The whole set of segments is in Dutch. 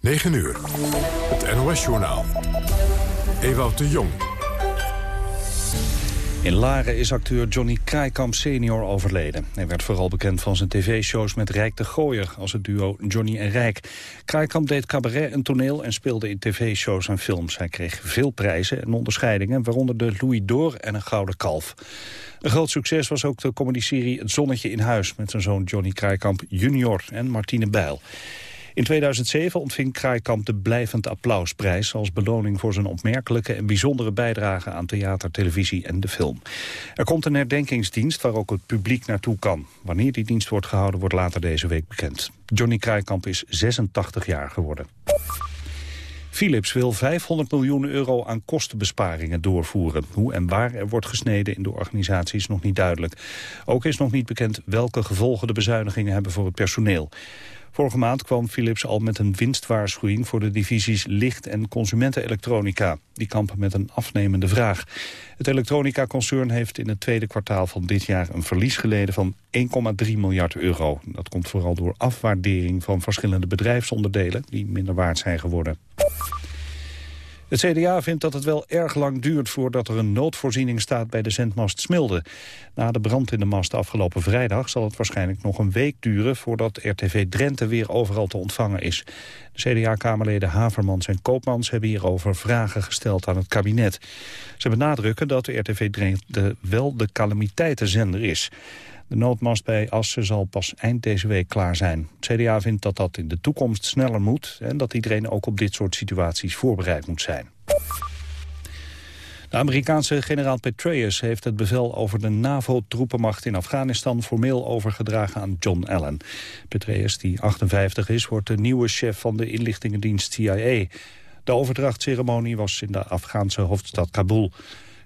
9 uur. Het NOS-journaal. Ewout de Jong. In Laren is acteur Johnny Kraaikamp senior overleden. Hij werd vooral bekend van zijn tv-shows met Rijk de Gooier... als het duo Johnny en Rijk. Kraaikamp deed cabaret en toneel en speelde in tv-shows en films. Hij kreeg veel prijzen en onderscheidingen... waaronder de Louis d'Or en een Gouden Kalf. Een groot succes was ook de comedyserie Het Zonnetje in Huis... met zijn zoon Johnny Kraaikamp junior en Martine Bijl. In 2007 ontving Kraaikamp de Blijvend Applausprijs... als beloning voor zijn opmerkelijke en bijzondere bijdrage aan theater, televisie en de film. Er komt een herdenkingsdienst waar ook het publiek naartoe kan. Wanneer die dienst wordt gehouden wordt later deze week bekend. Johnny Kraaikamp is 86 jaar geworden. Philips wil 500 miljoen euro aan kostenbesparingen doorvoeren. Hoe en waar er wordt gesneden in de organisatie is nog niet duidelijk. Ook is nog niet bekend welke gevolgen de bezuinigingen hebben voor het personeel. Vorige maand kwam Philips al met een winstwaarschuwing voor de divisies licht- en consumentenelektronica. Die kampen met een afnemende vraag. Het elektronica-concern heeft in het tweede kwartaal van dit jaar een verlies geleden van 1,3 miljard euro. Dat komt vooral door afwaardering van verschillende bedrijfsonderdelen die minder waard zijn geworden. Het CDA vindt dat het wel erg lang duurt voordat er een noodvoorziening staat bij de zendmast Smilde. Na de brand in de mast afgelopen vrijdag zal het waarschijnlijk nog een week duren voordat RTV Drenthe weer overal te ontvangen is. De CDA-kamerleden Havermans en Koopmans hebben hierover vragen gesteld aan het kabinet. Ze benadrukken dat de RTV Drenthe wel de calamiteitenzender is. De noodmast bij Assen zal pas eind deze week klaar zijn. Het CDA vindt dat dat in de toekomst sneller moet... en dat iedereen ook op dit soort situaties voorbereid moet zijn. De Amerikaanse generaal Petraeus heeft het bevel over de NAVO-troepenmacht in Afghanistan formeel overgedragen aan John Allen. Petraeus, die 58 is, wordt de nieuwe chef van de inlichtingendienst CIA. De overdrachtceremonie was in de Afghaanse hoofdstad Kabul.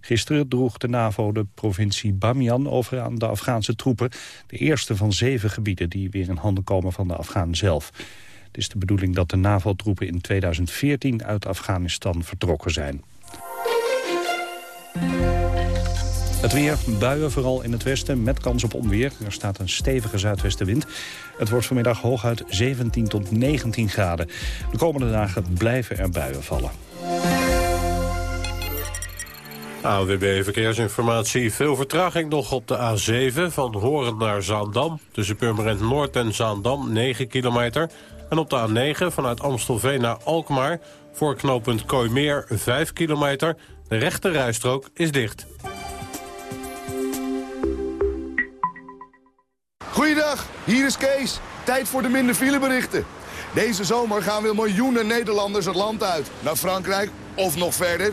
Gisteren droeg de NAVO de provincie Bamiyan over aan de Afghaanse troepen. De eerste van zeven gebieden die weer in handen komen van de Afghanen zelf. Het is de bedoeling dat de NAVO-troepen in 2014 uit Afghanistan vertrokken zijn. Het weer, buien vooral in het westen met kans op onweer. Er staat een stevige zuidwestenwind. Het wordt vanmiddag hooguit 17 tot 19 graden. De komende dagen blijven er buien vallen. AWB Verkeersinformatie. Veel vertraging nog op de A7 van Horen naar Zaandam. Tussen Purmerend Noord en Zaandam 9 kilometer. En op de A9 vanuit Amstelveen naar Alkmaar... voor knooppunt Kooimeer 5 kilometer. De rechte rijstrook is dicht. Goeiedag, hier is Kees. Tijd voor de minder fileberichten. Deze zomer gaan weer miljoenen Nederlanders het land uit. Naar Frankrijk of nog verder.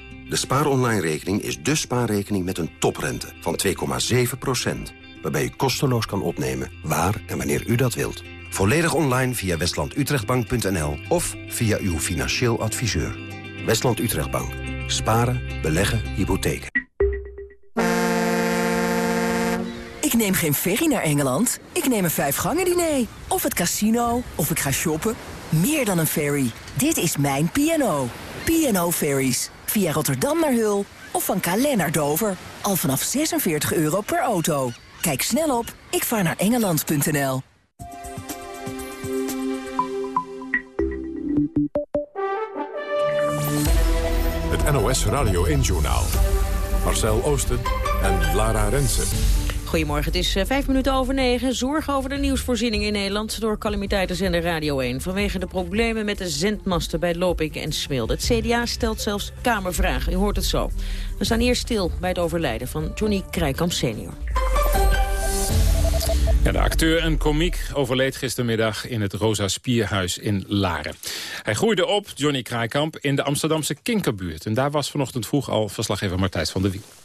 de SpaarOnline-rekening is de spaarrekening met een toprente van 2,7%. Waarbij u kosteloos kan opnemen waar en wanneer u dat wilt. Volledig online via westlandutrechtbank.nl of via uw financieel adviseur. Westland Utrechtbank. Sparen, beleggen, hypotheken. Ik neem geen ferry naar Engeland. Ik neem een vijfgangen diner. Of het casino. Of ik ga shoppen. Meer dan een ferry. Dit is mijn P&O. P&O Ferries. Via Rotterdam naar Hul of van Calais naar Dover. Al vanaf 46 euro per auto. Kijk snel op ikvaarnaarengeland.nl Het NOS Radio 1-journaal. Marcel Oosten en Lara Rensen. Goedemorgen, het is eh, vijf minuten over negen. Zorg over de nieuwsvoorziening in Nederland door calamiteitenzender Radio 1. Vanwege de problemen met de zendmasten bij Lopik en Smilde. Het CDA stelt zelfs kamervragen, u hoort het zo. We staan eerst stil bij het overlijden van Johnny Krijkamp senior. Ja, de acteur en komiek overleed gistermiddag in het Rosa Spierhuis in Laren. Hij groeide op, Johnny Kraaikamp, in de Amsterdamse Kinkerbuurt. En daar was vanochtend vroeg al verslaggever Martijs van der Wiel.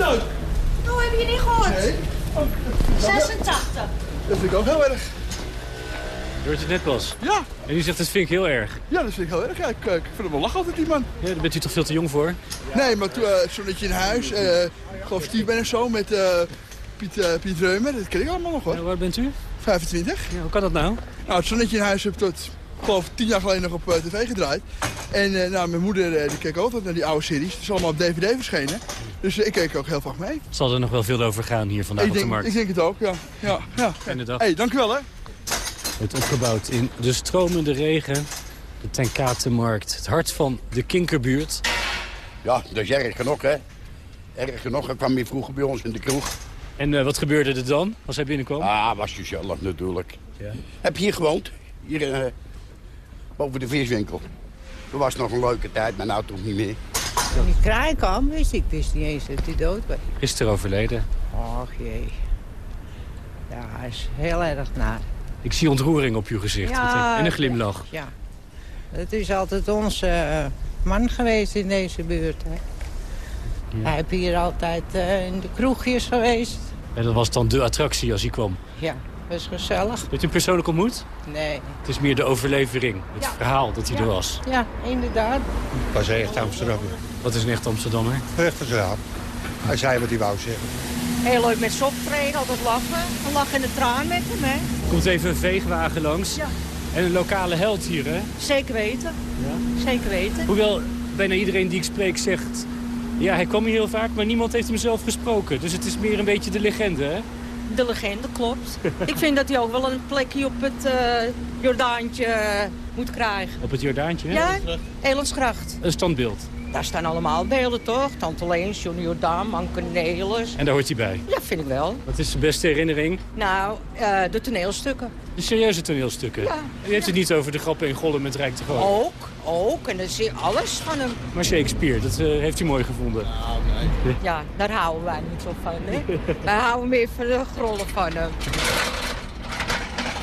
Oh, heb je niet gehoord? Nee. 86. Dat vind ik ook heel erg. Je hoort het net pas? Ja. En u zegt, dat vind ik heel erg. Ja, dat vind ik heel erg. Ja, ik, ik vind hem wel lachen altijd, die man. Ja, daar bent u toch veel te jong voor? Nee, maar toen uh, zonnetje in huis. Uh, ik geloof Steve ben of zo met uh, Piet, uh, Piet Reumer. Dat ken ik allemaal nog hoor. Ja, waar bent u? 25. Ja, hoe kan dat nou? Nou, het zonnetje in huis heb ik tot, geloof, tien jaar geleden nog op tv gedraaid. En nou, mijn moeder die keek altijd naar die oude series. Het is allemaal op DVD verschenen. Dus ik keek ook heel vaak mee. Zal er nog wel veel over gaan hier vandaag ik op denk, de markt? Ik denk het ook, ja. ja, ja. Fijne dag. hey, dank u wel hè. Het opgebouwd in de stromende regen. De Tenkatenmarkt, het hart van de Kinkerbuurt. Ja, dat is erg genoeg, hè. Erg genoeg. Ik kwam hier vroeger bij ons in de kroeg. En uh, wat gebeurde er dan als hij binnenkwam? Ah, was gezellig natuurlijk. Ja. Heb je hier gewoond? Hier uh, boven de viswinkel. Dat was nog een leuke tijd, maar nou toch niet meer. Toen ik kraai kwam, wist ik wist niet eens dat hij dood was. Gisteren overleden. Och jee. Ja, hij is heel erg naar. Ik zie ontroering op uw gezicht ja, en een glimlach. Ja, het is altijd onze uh, man geweest in deze buurt. Hè. Ja. Hij heeft hier altijd uh, in de kroegjes geweest. En dat was dan de attractie als hij kwam? Ja, was gezellig. Heeft u hem persoonlijk ontmoet? Nee. Het is meer de overlevering, het ja. verhaal dat hij ja. er was. Ja, inderdaad. was echt Amsterdammer. Wat is een echt Amsterdammer? Echt gedaan. Hij zei wat hij wou zeggen. Heel leuk met ze optreden, altijd lachen. Een lach in de traan met hem, hè. Er komt even een veegwagen langs. Ja. En een lokale held hier, hè? Zeker weten. Ja. Zeker weten. Hoewel bijna iedereen die ik spreek zegt... Ja, hij kwam hier heel vaak, maar niemand heeft hem zelf gesproken. Dus het is meer een beetje de legende, hè? De legende, klopt. ik vind dat hij ook wel een plekje op het uh, Jordaantje moet krijgen. Op het Jordaantje? Ja, Elandsgracht. Een standbeeld. Daar staan allemaal beelden, toch? Tante Leens, Johnny Jordaan, Manke Nelis. En daar hoort hij bij? Ja, vind ik wel. Wat is de beste herinnering? Nou, uh, de toneelstukken. De serieuze toneelstukken? Ja. U heeft ja. het niet over de grappen en gollen met Rijk de? Ook, ook. En dan zie je alles van hem. Maar Shakespeare, dat uh, heeft u mooi gevonden? Nou, nee. Ja, daar houden wij niet zo van, hè? wij houden meer van de grollen van hem.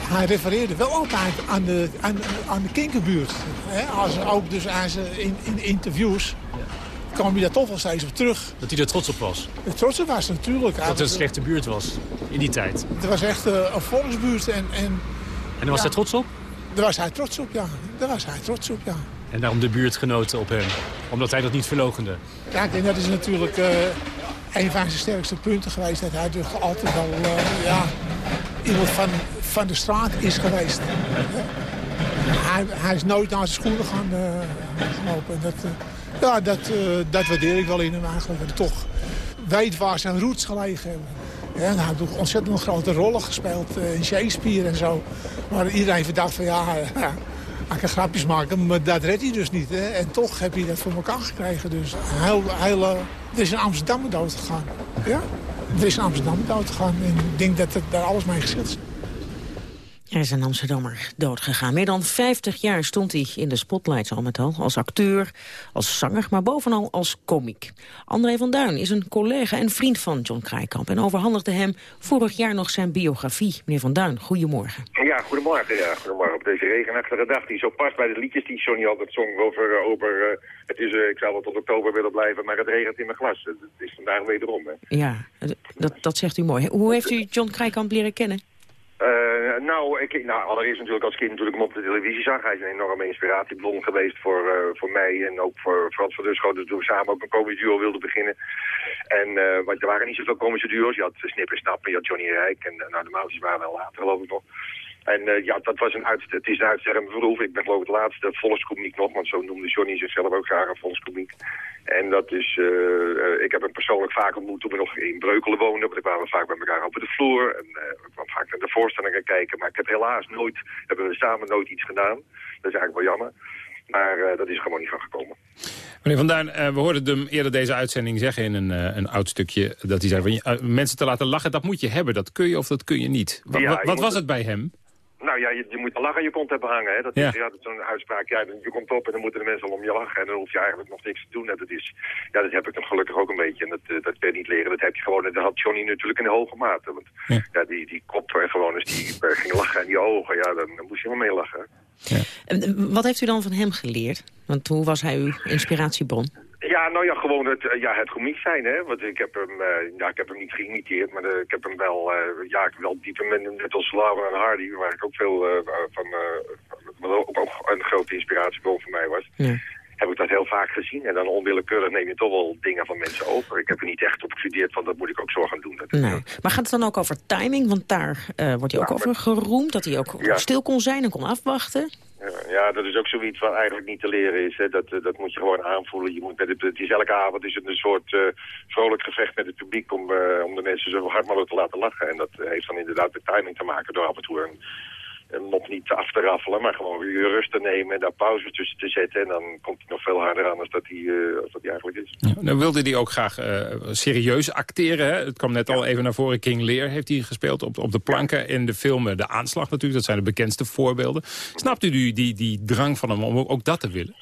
Hij refereerde wel altijd aan de, aan, aan de kinkerbuurt. Hè? Als, ook dus aan zijn in, in interviews kwam hij daar toch wel steeds op terug. Dat hij er trots op was? De trots op was natuurlijk. Dat het een slechte buurt was in die tijd? Het was echt uh, een volksbuurt. En, en, en daar was ja, hij trots op? Daar was hij trots op, ja. Daar was hij trots op, ja. En daarom de buurtgenoten op hem? Omdat hij dat niet verlogende? Kijk, en dat is natuurlijk uh, een van zijn sterkste punten geweest. Dat hij dus altijd wel uh, ja, iemand van, van de straat is geweest. Hij, hij, is nooit naar zijn schoenen gaan gelopen. Dat, ja, dat, uh, dat waardeer ik wel in hem eigenlijk. Hij toch weet waar zijn roots gelegen hebben. Ja, en hij heeft ook ontzettend grote rollen gespeeld uh, in Shakespeare en zo. Maar iedereen verdacht van ja, ja hij kan grapjes maken, maar dat redt hij dus niet. Hè? En toch heb hij dat voor elkaar gekregen. Dus heel, heel, er is in Amsterdam dood gegaan. Ja? Er is in Amsterdam dood gegaan. En ik denk dat het daar alles mee gezet is. Er is een Amsterdammer doodgegaan. Meer dan 50 jaar stond hij in de spotlights al met al. Als acteur, als zanger, maar bovenal als komiek. André van Duin is een collega en vriend van John Kraaikamp... en overhandigde hem vorig jaar nog zijn biografie. Meneer van Duin, goedemorgen. Ja, goedemorgen. Ja, goedemorgen op deze regenachtige dag... die zo past bij de liedjes die Johnny altijd zong over... over uh, het is, uh, ik zou wel tot oktober willen blijven, maar het regent in mijn glas. Het is vandaag wederom. Hè. Ja, dat, dat zegt u mooi. Hoe heeft u John Kraaikamp leren kennen? Uh, nou, ik, nou, allereerst natuurlijk als kind natuurlijk hem op de televisie zag. Hij is een enorme inspiratiebron geweest voor, uh, voor mij en ook voor Frans van Duschoot. Dus toen we samen ook een komisch duo wilden beginnen. En uh, want er waren niet zoveel komische duo's. Je had Snip en Snap en je had Johnny Rijk. En nou, de Moutjes waren wel later geloof ik nog. En uh, ja, dat was een uit, het is een uitsterrend beroep. Ik ben geloof ik het laatste volkscomiek nog, want zo noemde Johnny zichzelf ook graag een volkscomiek. En dat is, uh, uh, ik heb hem persoonlijk vaak ontmoet toen we nog in Breukelen woonden. Want we kwamen vaak bij elkaar op de vloer. En we kwamen vaak naar de voorstellingen kijken. Maar ik heb helaas nooit, hebben we samen nooit iets gedaan. Dat is eigenlijk wel jammer. Maar dat is gewoon niet van gekomen. Meneer Van Duin, we hoorden hem eerder deze uitzending zeggen in een, een oud stukje... dat hij zei, van, mensen te laten lachen, dat moet je hebben. Dat kun je of dat kun je niet. Wat, ja, wat was het bij hem? Nou ja, je, je moet een lach aan je kont hebben hangen. Hè? Dat ja. is ja, zo'n uitspraak. Ja, je komt op en dan moeten de mensen al om je lachen. En dan hoef je eigenlijk nog niks te doen. En dat, is, ja, dat heb ik dan gelukkig ook een beetje. En dat, uh, dat kun je niet leren. Dat heb je gewoon. En dat had Johnny natuurlijk in hoge mate. Want ja, ja die, die kop en gewoon eens die uh, ging lachen en die ogen. Ja, dan, dan moest je wel mee lachen. Ja. En wat heeft u dan van hem geleerd? Want hoe was hij uw inspiratiebron? Ja, nou ja, gewoon het, eh, ja, het komiek zijn, hè. Want ik heb hem, eh, ja, ik heb hem niet geïmiteerd, maar eh, ik heb hem wel, eh, ja, wel dieper met net als Laura en Hardy, waar ik ook veel van, wat ook een grote inspiratiebron voor mij was. Ja. Heb ik dat heel vaak gezien en dan onwillekeurig neem je toch wel dingen van mensen over. Ik heb er niet echt op gestudeerd, van dat moet ik ook zo gaan doen. Dat, Nee. Maar gaat het dan ook over timing? Want daar eh, wordt hij ook over geroemd. Dat hij ook Ja. stil kon zijn en kon afwachten. Ja, dat is ook zoiets wat eigenlijk niet te leren is. Hè. Dat, eh, dat moet je gewoon aanvoelen. Je moet met het, het is elke avond is het een soort eh, vrolijk gevecht met het publiek om, om de mensen zo hard mogelijk te laten lachen. En dat heeft dan inderdaad met timing te maken door af en toe een, een mop niet af te raffelen, maar gewoon weer rust te nemen en daar pauzes tussen te zetten. En dan komt het nog veel harder aan als dat hij, eh, als dat hij eigenlijk is. Nou wilde hij ook graag eh, serieus acteren. Hè? Het kwam net al even naar voren. King Lear heeft hij gespeeld op, op de planken in de film eh, De Aanslag natuurlijk. Dat zijn de bekendste voorbeelden. Snapt u die, die, die drang van hem om ook dat te willen?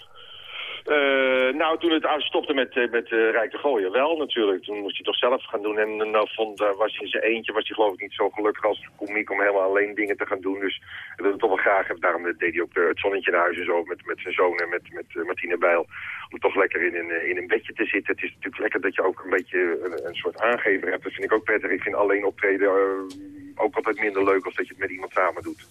Eh, nou, toen het stopte met, eh, met uh, Rijk de Gooien, wel natuurlijk. Toen moest hij toch zelf gaan doen. En nou vond, eh, was hij in zijn eentje, was hij geloof ik niet zo gelukkig als komiek om helemaal alleen dingen te gaan doen. Dus ik wilde toch wel graag. Daarom deed hij ook eh, het zonnetje naar huis en zo met, met zijn zoon en met, met eh, Martine Bijl. Om toch lekker in een, eh, in een bedje te zitten. Het is natuurlijk lekker dat je ook een beetje een, soort aangever hebt. Dat vind ik ook prettig. Ik vind alleen optreden eh, ook altijd minder leuk als dat je het met iemand samen doet.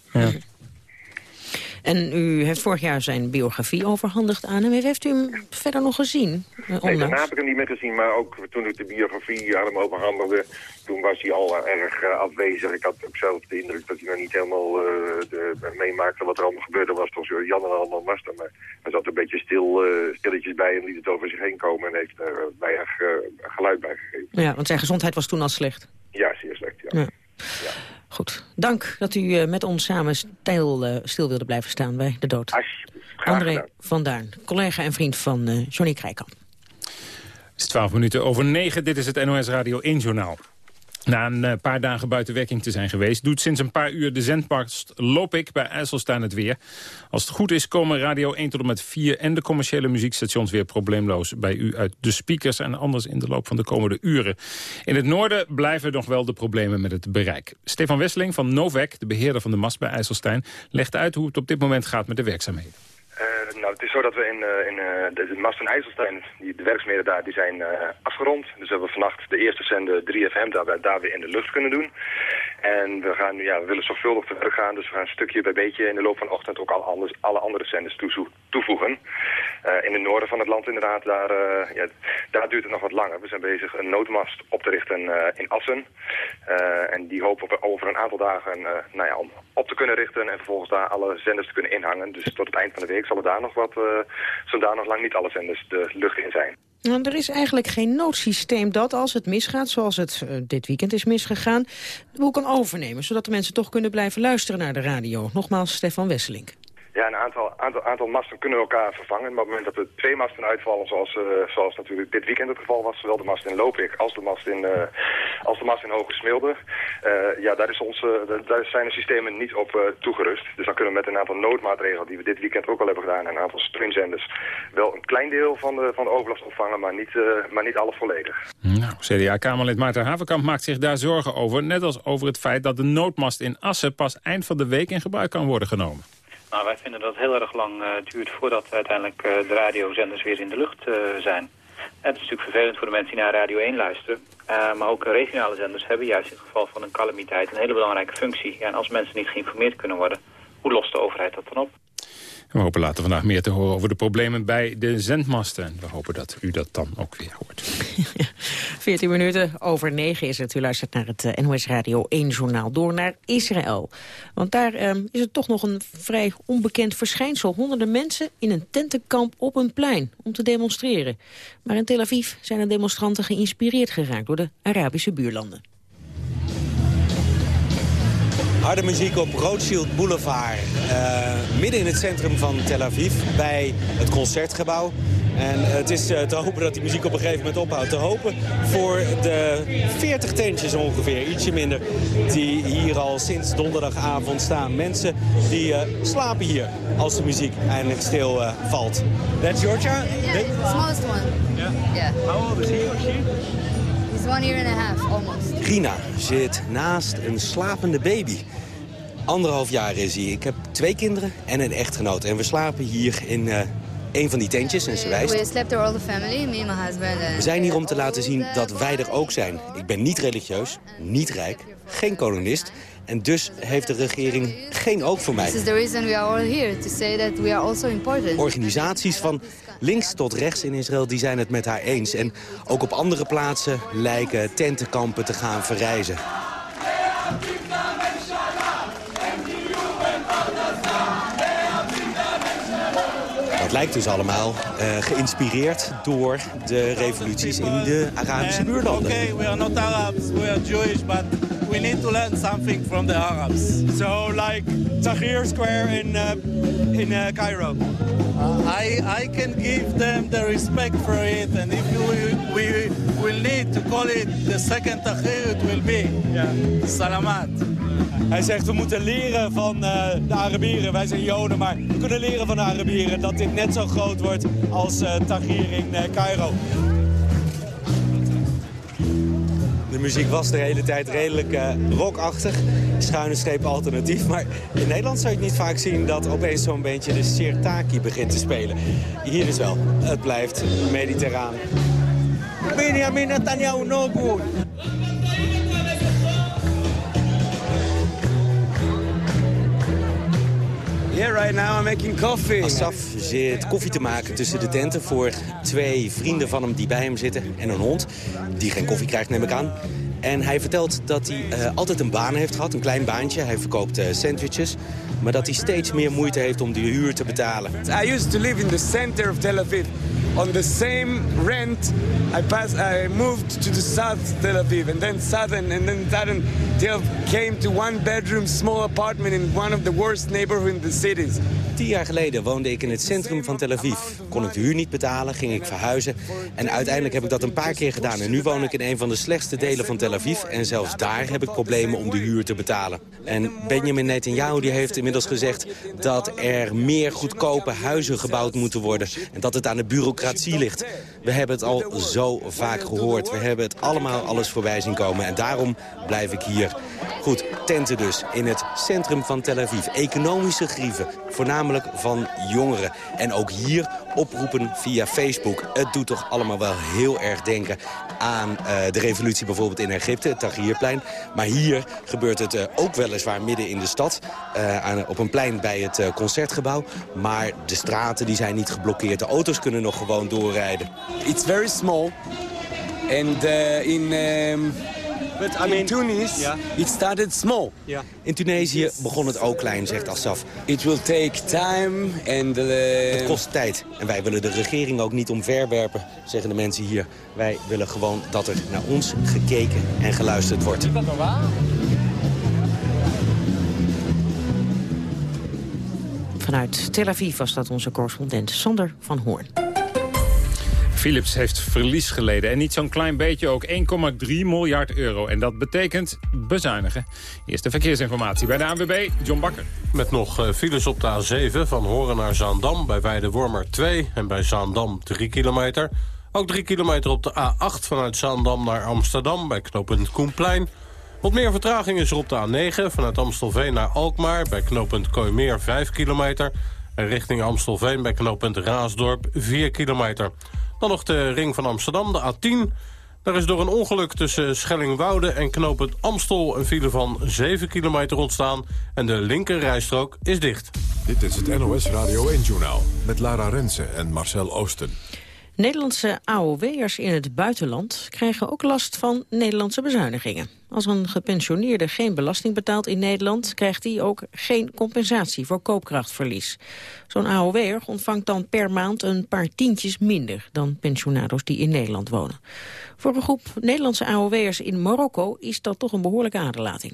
En u heeft vorig jaar zijn biografie overhandigd aan hem. Heeft u hem verder nog gezien? eh, Nee, daarna heb ik hem niet meer gezien, maar ook toen ik de biografie aan hem overhandigde, toen was hij al eh, erg eh, afwezig. Ik had ook zelf de indruk dat hij nog niet helemaal de, meemaakte wat er allemaal gebeurde was. Toen Jan en allemaal was er, maar hij zat een beetje stil, stilletjes bij en liet het over zich heen komen en heeft er weinig geluid bij gegeven. Ja, want zijn gezondheid was toen al slecht. Ja, zeer slecht, ja. ja. Goed, dank dat u uh, met ons samen stil, uh, stil wilde blijven staan bij de dood. André van Duin, collega en vriend van uh, Johnny Krijkamp. Het is 12 minuten over 9. Dit is het NOS Radio 1 Journaal. Na een uh, paar dagen buiten werking te zijn geweest... doet sinds een paar uur de zendmast Lopik bij IJsselstein het weer. Als het goed is komen Radio 1 tot en met 4 en de commerciële muziekstations... weer probleemloos bij u uit de speakers... en anders in de loop van de komende uren. In het noorden blijven nog wel de problemen met het bereik. Stefan Wesseling van Novec, de beheerder van de mast bij IJsselstein... legt uit hoe het op dit moment gaat met de werkzaamheden. Uh, nou, het is zo dat we in, uh, in uh, de, mast in IJsselstein, die, de werkzaamheden daar, die zijn afgerond. Dus hebben we vannacht de eerste zender 3FM daar, daar weer in de lucht kunnen doen. En we, gaan, ja, we willen zorgvuldig werk gaan, dus we gaan stukje bij beetje in de loop van de ochtend ook alle, anders, alle andere zenders toevoegen. in het noorden van het land inderdaad, daar, ja, daar duurt het nog wat langer. We zijn bezig een noodmast op te richten in Assen. en die hopen we over een aantal dagen nou ja, om op te kunnen richten en vervolgens daar alle zenders te kunnen inhangen. Dus tot het eind van de week zullen daar nog wat, zullen daar nog lang niet alle zenders de lucht in zijn. Nou, er is eigenlijk geen noodsysteem dat als het misgaat, zoals het dit weekend is misgegaan, boel kan overnemen, zodat de mensen toch kunnen blijven luisteren naar de radio. Nogmaals, Stefan Wesselink. Ja, een aantal, aantal, aantal masten kunnen elkaar vervangen. Maar op het moment dat er twee masten uitvallen, zoals, uh, zoals natuurlijk dit weekend het geval was, zowel de mast in Lopik als de mast in, uh, als de mast in Hoge Smilde, uh, ja, daar, is ons, daar zijn de systemen niet op toegerust. Dus dan kunnen we met een aantal noodmaatregelen die we dit weekend ook al hebben gedaan, en een aantal streamzenders, wel een klein deel van de, van de overlast opvangen, maar niet, maar niet alles volledig. Nou, CDA-Kamerlid Maarten Havenkamp maakt zich daar zorgen over, net als over het feit dat de noodmast in Assen pas eind van de week in gebruik kan worden genomen. Nou, wij vinden dat het heel erg lang uh, duurt voordat uiteindelijk uh, de radiozenders weer in de lucht uh, zijn. Het is natuurlijk vervelend voor de mensen die naar Radio 1 luisteren. maar ook regionale zenders hebben juist in het geval van een calamiteit een hele belangrijke functie. Ja, en als mensen niet geïnformeerd kunnen worden, hoe lost de overheid dat dan op? We hopen later vandaag meer te horen over de problemen bij de zendmasten. En we hopen dat u dat dan ook weer hoort. 14 minuten over 9 is het. U luistert naar het NOS Radio 1 journaal door naar Israël. Want daar um, is het toch nog een vrij onbekend verschijnsel. Honderden mensen in een tentenkamp op een plein om te demonstreren. Maar in Tel Aviv zijn de demonstranten geïnspireerd geraakt door de Arabische buurlanden. Harde muziek op Rothschild Boulevard. Uh, midden in het centrum van Tel Aviv, bij het Concertgebouw. En het is uh, te hopen dat die muziek op een gegeven moment ophoudt. Te hopen voor de 40 tentjes ongeveer, ietsje minder, die hier al sinds donderdagavond staan. Mensen die uh, slapen hier als de muziek eindelijk stil valt. That's child? Yeah, the smallest one. Yeah? Yeah. How old is he or she? He's one year and a half, almost. Gina zit naast een slapende baby. Anderhalf jaar is hij. Ik heb twee kinderen en een echtgenoot. En we slapen hier in uh, een van die tentjes en ze wijst. We slept there all the family, me and my husband. We zijn hier om te laten zien dat wij er ook zijn. Ik ben niet religieus, niet rijk, geen kolonist... en dus heeft de regering geen oog voor mij. Organisaties van links tot rechts in Israël die zijn het met haar eens. En ook op andere plaatsen lijken tentenkampen te gaan verrijzen. Dat lijkt dus allemaal eh, geïnspireerd door de revoluties in de Arabische buurlanden. Okay, we are not Arabs, we are Jewish, but we need to learn something from the Arabs. So like Tahrir Square in, uh, in uh, Cairo. Uh, I, I can give them the respect for it, and if we, we will need to call it the second Tahrir, it will be. Salamat. Hij zegt we moeten leren van eh, de Arabieren. Wij zijn Joden, maar we kunnen leren van de Arabieren... dat dit net zo groot wordt als uh, Tahrir in uh, Cairo. De muziek was de hele tijd redelijk rockachtig. Schuine streep alternatief. Maar in Nederland zou je het niet vaak zien dat opeens zo'n beetje de Sirtaki begint te spelen. Hier dus wel. Het blijft mediterraan. Benjamin Netanyahu no good. Yeah, right now I'm making coffee. Asaf zit koffie te maken tussen de tenten voor twee vrienden van hem die bij hem zitten en een hond. Die geen koffie krijgt, neem ik aan. En hij vertelt dat hij uh, altijd een baan heeft gehad, een klein baantje. Hij verkoopt uh, sandwiches. Maar dat hij steeds meer moeite heeft om de huur te betalen. I used to live in the center of Tel Aviv. On the same rent, I passed, I moved to the south Tel Aviv, and then southern, and then southern Tel came to one bedroom small apartment in one of the worst neighborhoods in the cities. Tien jaar geleden woonde ik in het centrum van Tel Aviv. Kon ik de huur niet betalen, ging ik verhuizen. En uiteindelijk heb ik dat een paar keer gedaan. En nu woon ik in een van de slechtste delen van Tel Aviv. En zelfs daar heb ik problemen om de huur te betalen. En Benjamin Netanyahu die heeft inmiddels gezegd... dat er meer goedkope huizen gebouwd moeten worden. En dat het aan de bureaucratie ligt. We hebben het al zo vaak gehoord. We hebben het allemaal alles voorbij zien komen. En daarom blijf ik hier. Goed, tenten dus in het centrum van Tel Aviv. Economische grieven, voornamelijk van jongeren. En ook hier oproepen via Facebook. Het doet toch allemaal wel heel erg denken aan uh, de revolutie bijvoorbeeld in Egypte, het Tahrirplein. Maar hier gebeurt het uh, ook weliswaar midden in de stad, uh, aan, op een plein bij het concertgebouw. Maar de straten die zijn niet geblokkeerd, de auto's kunnen nog gewoon doorrijden. It's very small and in... Um... But I mean, in Tunis, yeah. it started small. Yeah. In Tunesië begon het ook klein, zegt Assaf. It will take time and... Uh... Het kost tijd. En wij willen de regering ook niet omverwerpen, zeggen de mensen hier. Wij willen gewoon dat er naar ons gekeken en geluisterd wordt. Vanuit Tel Aviv was dat onze correspondent Sander van Hoorn. Philips heeft verlies geleden. En niet zo'n klein beetje ook 1,3 miljard euro. En dat betekent bezuinigen. Eerste verkeersinformatie bij de ANWB, John Bakker. Met nog files op de A7 van Horen naar Zaandam. Bij Weidewormer 2 en bij Zaandam 3 kilometer. Ook 3 kilometer op de A8 vanuit Zaandam naar Amsterdam. Bij knooppunt Koenplein. Wat meer vertraging is er op de A9 vanuit Amstelveen naar Alkmaar. Bij knooppunt Kooimeer 5 kilometer. En richting Amstelveen bij knooppunt Raasdorp 4 kilometer. Dan nog de ring van Amsterdam, de A10. Daar is door een ongeluk tussen Schellingwoude en knooppunt Amstel... een file van 7 kilometer ontstaan en de linker rijstrook is dicht. Dit is het NOS Radio 1-journaal met Lara Rensen en Marcel Oosten. Nederlandse AOW'ers in het buitenland krijgen ook last van Nederlandse bezuinigingen. Als een gepensioneerde geen belasting betaalt in Nederland... krijgt hij ook geen compensatie voor koopkrachtverlies. Zo'n AOW'er ontvangt dan per maand een paar tientjes minder... dan pensionados die in Nederland wonen. Voor een groep Nederlandse AOW'ers in Marokko is dat toch een behoorlijke aderlating.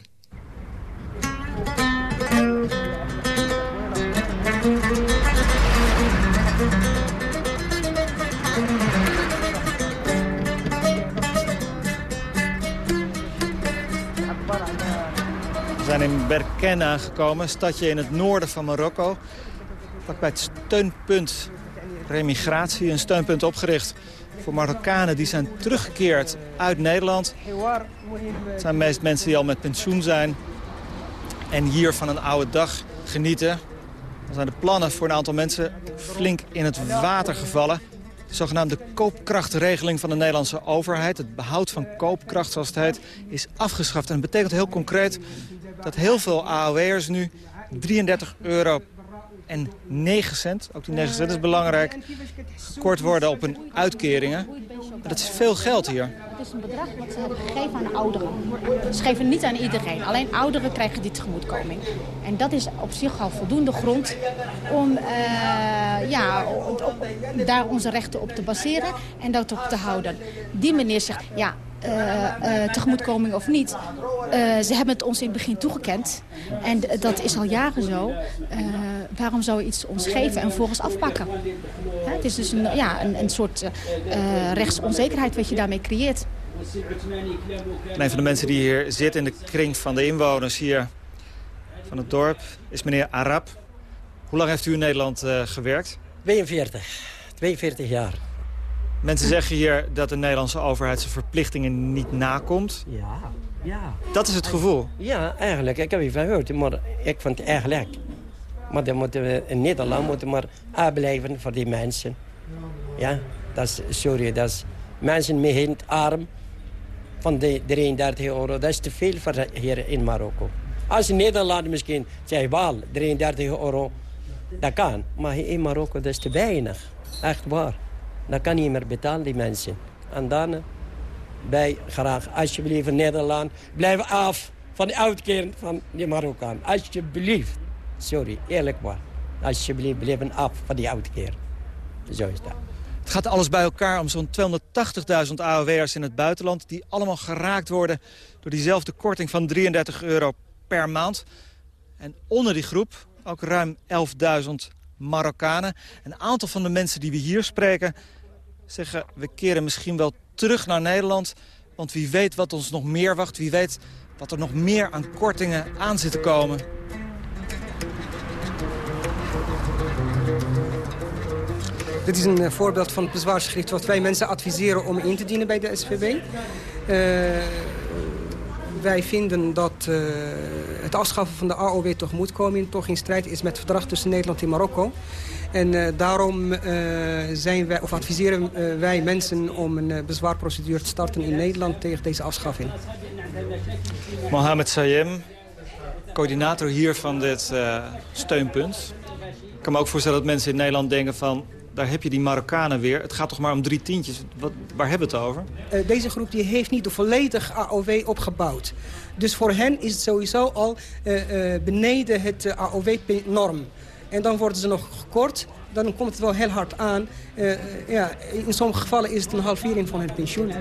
Zijn in Berkene aangekomen, een stadje in het noorden van Marokko. Bij het steunpunt remigratie, een steunpunt opgericht voor Marokkanen die zijn teruggekeerd uit Nederland. Het zijn meest mensen die al met pensioen zijn en hier van een oude dag genieten. Dan zijn de plannen voor een aantal mensen flink in het water gevallen. De zogenaamde koopkrachtregeling van de Nederlandse overheid... het behoud van koopkracht, zoals het heet, is afgeschaft. En dat betekent heel concreet dat heel veel AOW'ers nu 33 euro en 9 cent, ook die 9 cent is belangrijk, kort worden op hun uitkeringen. dat is veel geld hier. Het is een bedrag wat ze hebben gegeven aan ouderen. Ze geven niet aan iedereen, alleen ouderen krijgen die tegemoetkoming. En dat is op zich al voldoende grond om uh, ja, daar onze rechten op te baseren en dat op te houden. Die meneer zegt, ja, tegemoetkoming of niet. Uh, ze hebben het ons in het begin toegekend. En dat is al jaren zo. waarom zou je iets ons geven en volgens afpakken? het is dus een, ja, een, een soort rechtsonzekerheid wat je daarmee creëert. een van de mensen die hier zit in de kring van de inwoners hier van het dorp is meneer Arab. Hoe lang heeft u in Nederland gewerkt? 42. 42 jaar. Mensen zeggen hier dat de Nederlandse overheid zijn verplichtingen niet nakomt. Ja, ja. Dat is het gevoel? Ja, eigenlijk. Ik heb hiervan gehoord, maar ik vind het eigenlijk. Maar dan moeten we in Nederland moeten maar blijven voor die mensen. Ja, dat is, sorry, dat is mensen met heel arm van de 33 euro. Dat is te veel voor hier in Marokko. Als in Nederland misschien, zeg wel, 33 euro, dat kan. Maar in Marokko dat is te weinig. Echt waar. Dat kan niet meer betalen, die mensen. En dan eh, bij graag, alsjeblieft Nederland, blijf af van de uitkering van die Marokkaan. Alsjeblieft. Sorry, eerlijk maar. Alsjeblieft, blijf af van die uitkering. Zo is dat. Het gaat alles bij elkaar om zo'n 280.000 AOW'ers in het buitenland... die allemaal geraakt worden door diezelfde korting van 33 euro per maand. En onder die groep ook ruim 11.000 Marokkanen. Een aantal van de mensen die we hier spreken zeggen... we keren misschien wel terug naar Nederland... want wie weet wat ons nog meer wacht. Wie weet wat er nog meer aan kortingen aan zit te komen. Dit is een eh, voorbeeld van het bezwaarschrift wat wij mensen adviseren om in te dienen bij de SVB. Eh, wij vinden dat uh, het afschaffen van de AOW tegemoetkoming toch in strijd is met het verdrag tussen Nederland en Marokko. En uh, daarom uh, zijn wij, of adviseren wij mensen om een bezwaarprocedure te starten in Nederland tegen deze afschaffing. Mohamed Sayem, coördinator hier van dit steunpunt. Ik kan me ook voorstellen dat mensen in Nederland denken van daar heb je die Marokkanen weer. Het gaat toch maar om drie tientjes. Wat, waar hebben we het over? Deze groep die heeft niet de volledige AOW opgebouwd. Dus voor hen is het sowieso al uh, uh, beneden het AOW-norm. En dan worden ze nog gekort. Dan komt het wel heel hard aan. ja, in sommige gevallen is het een halvering van hun pensioen.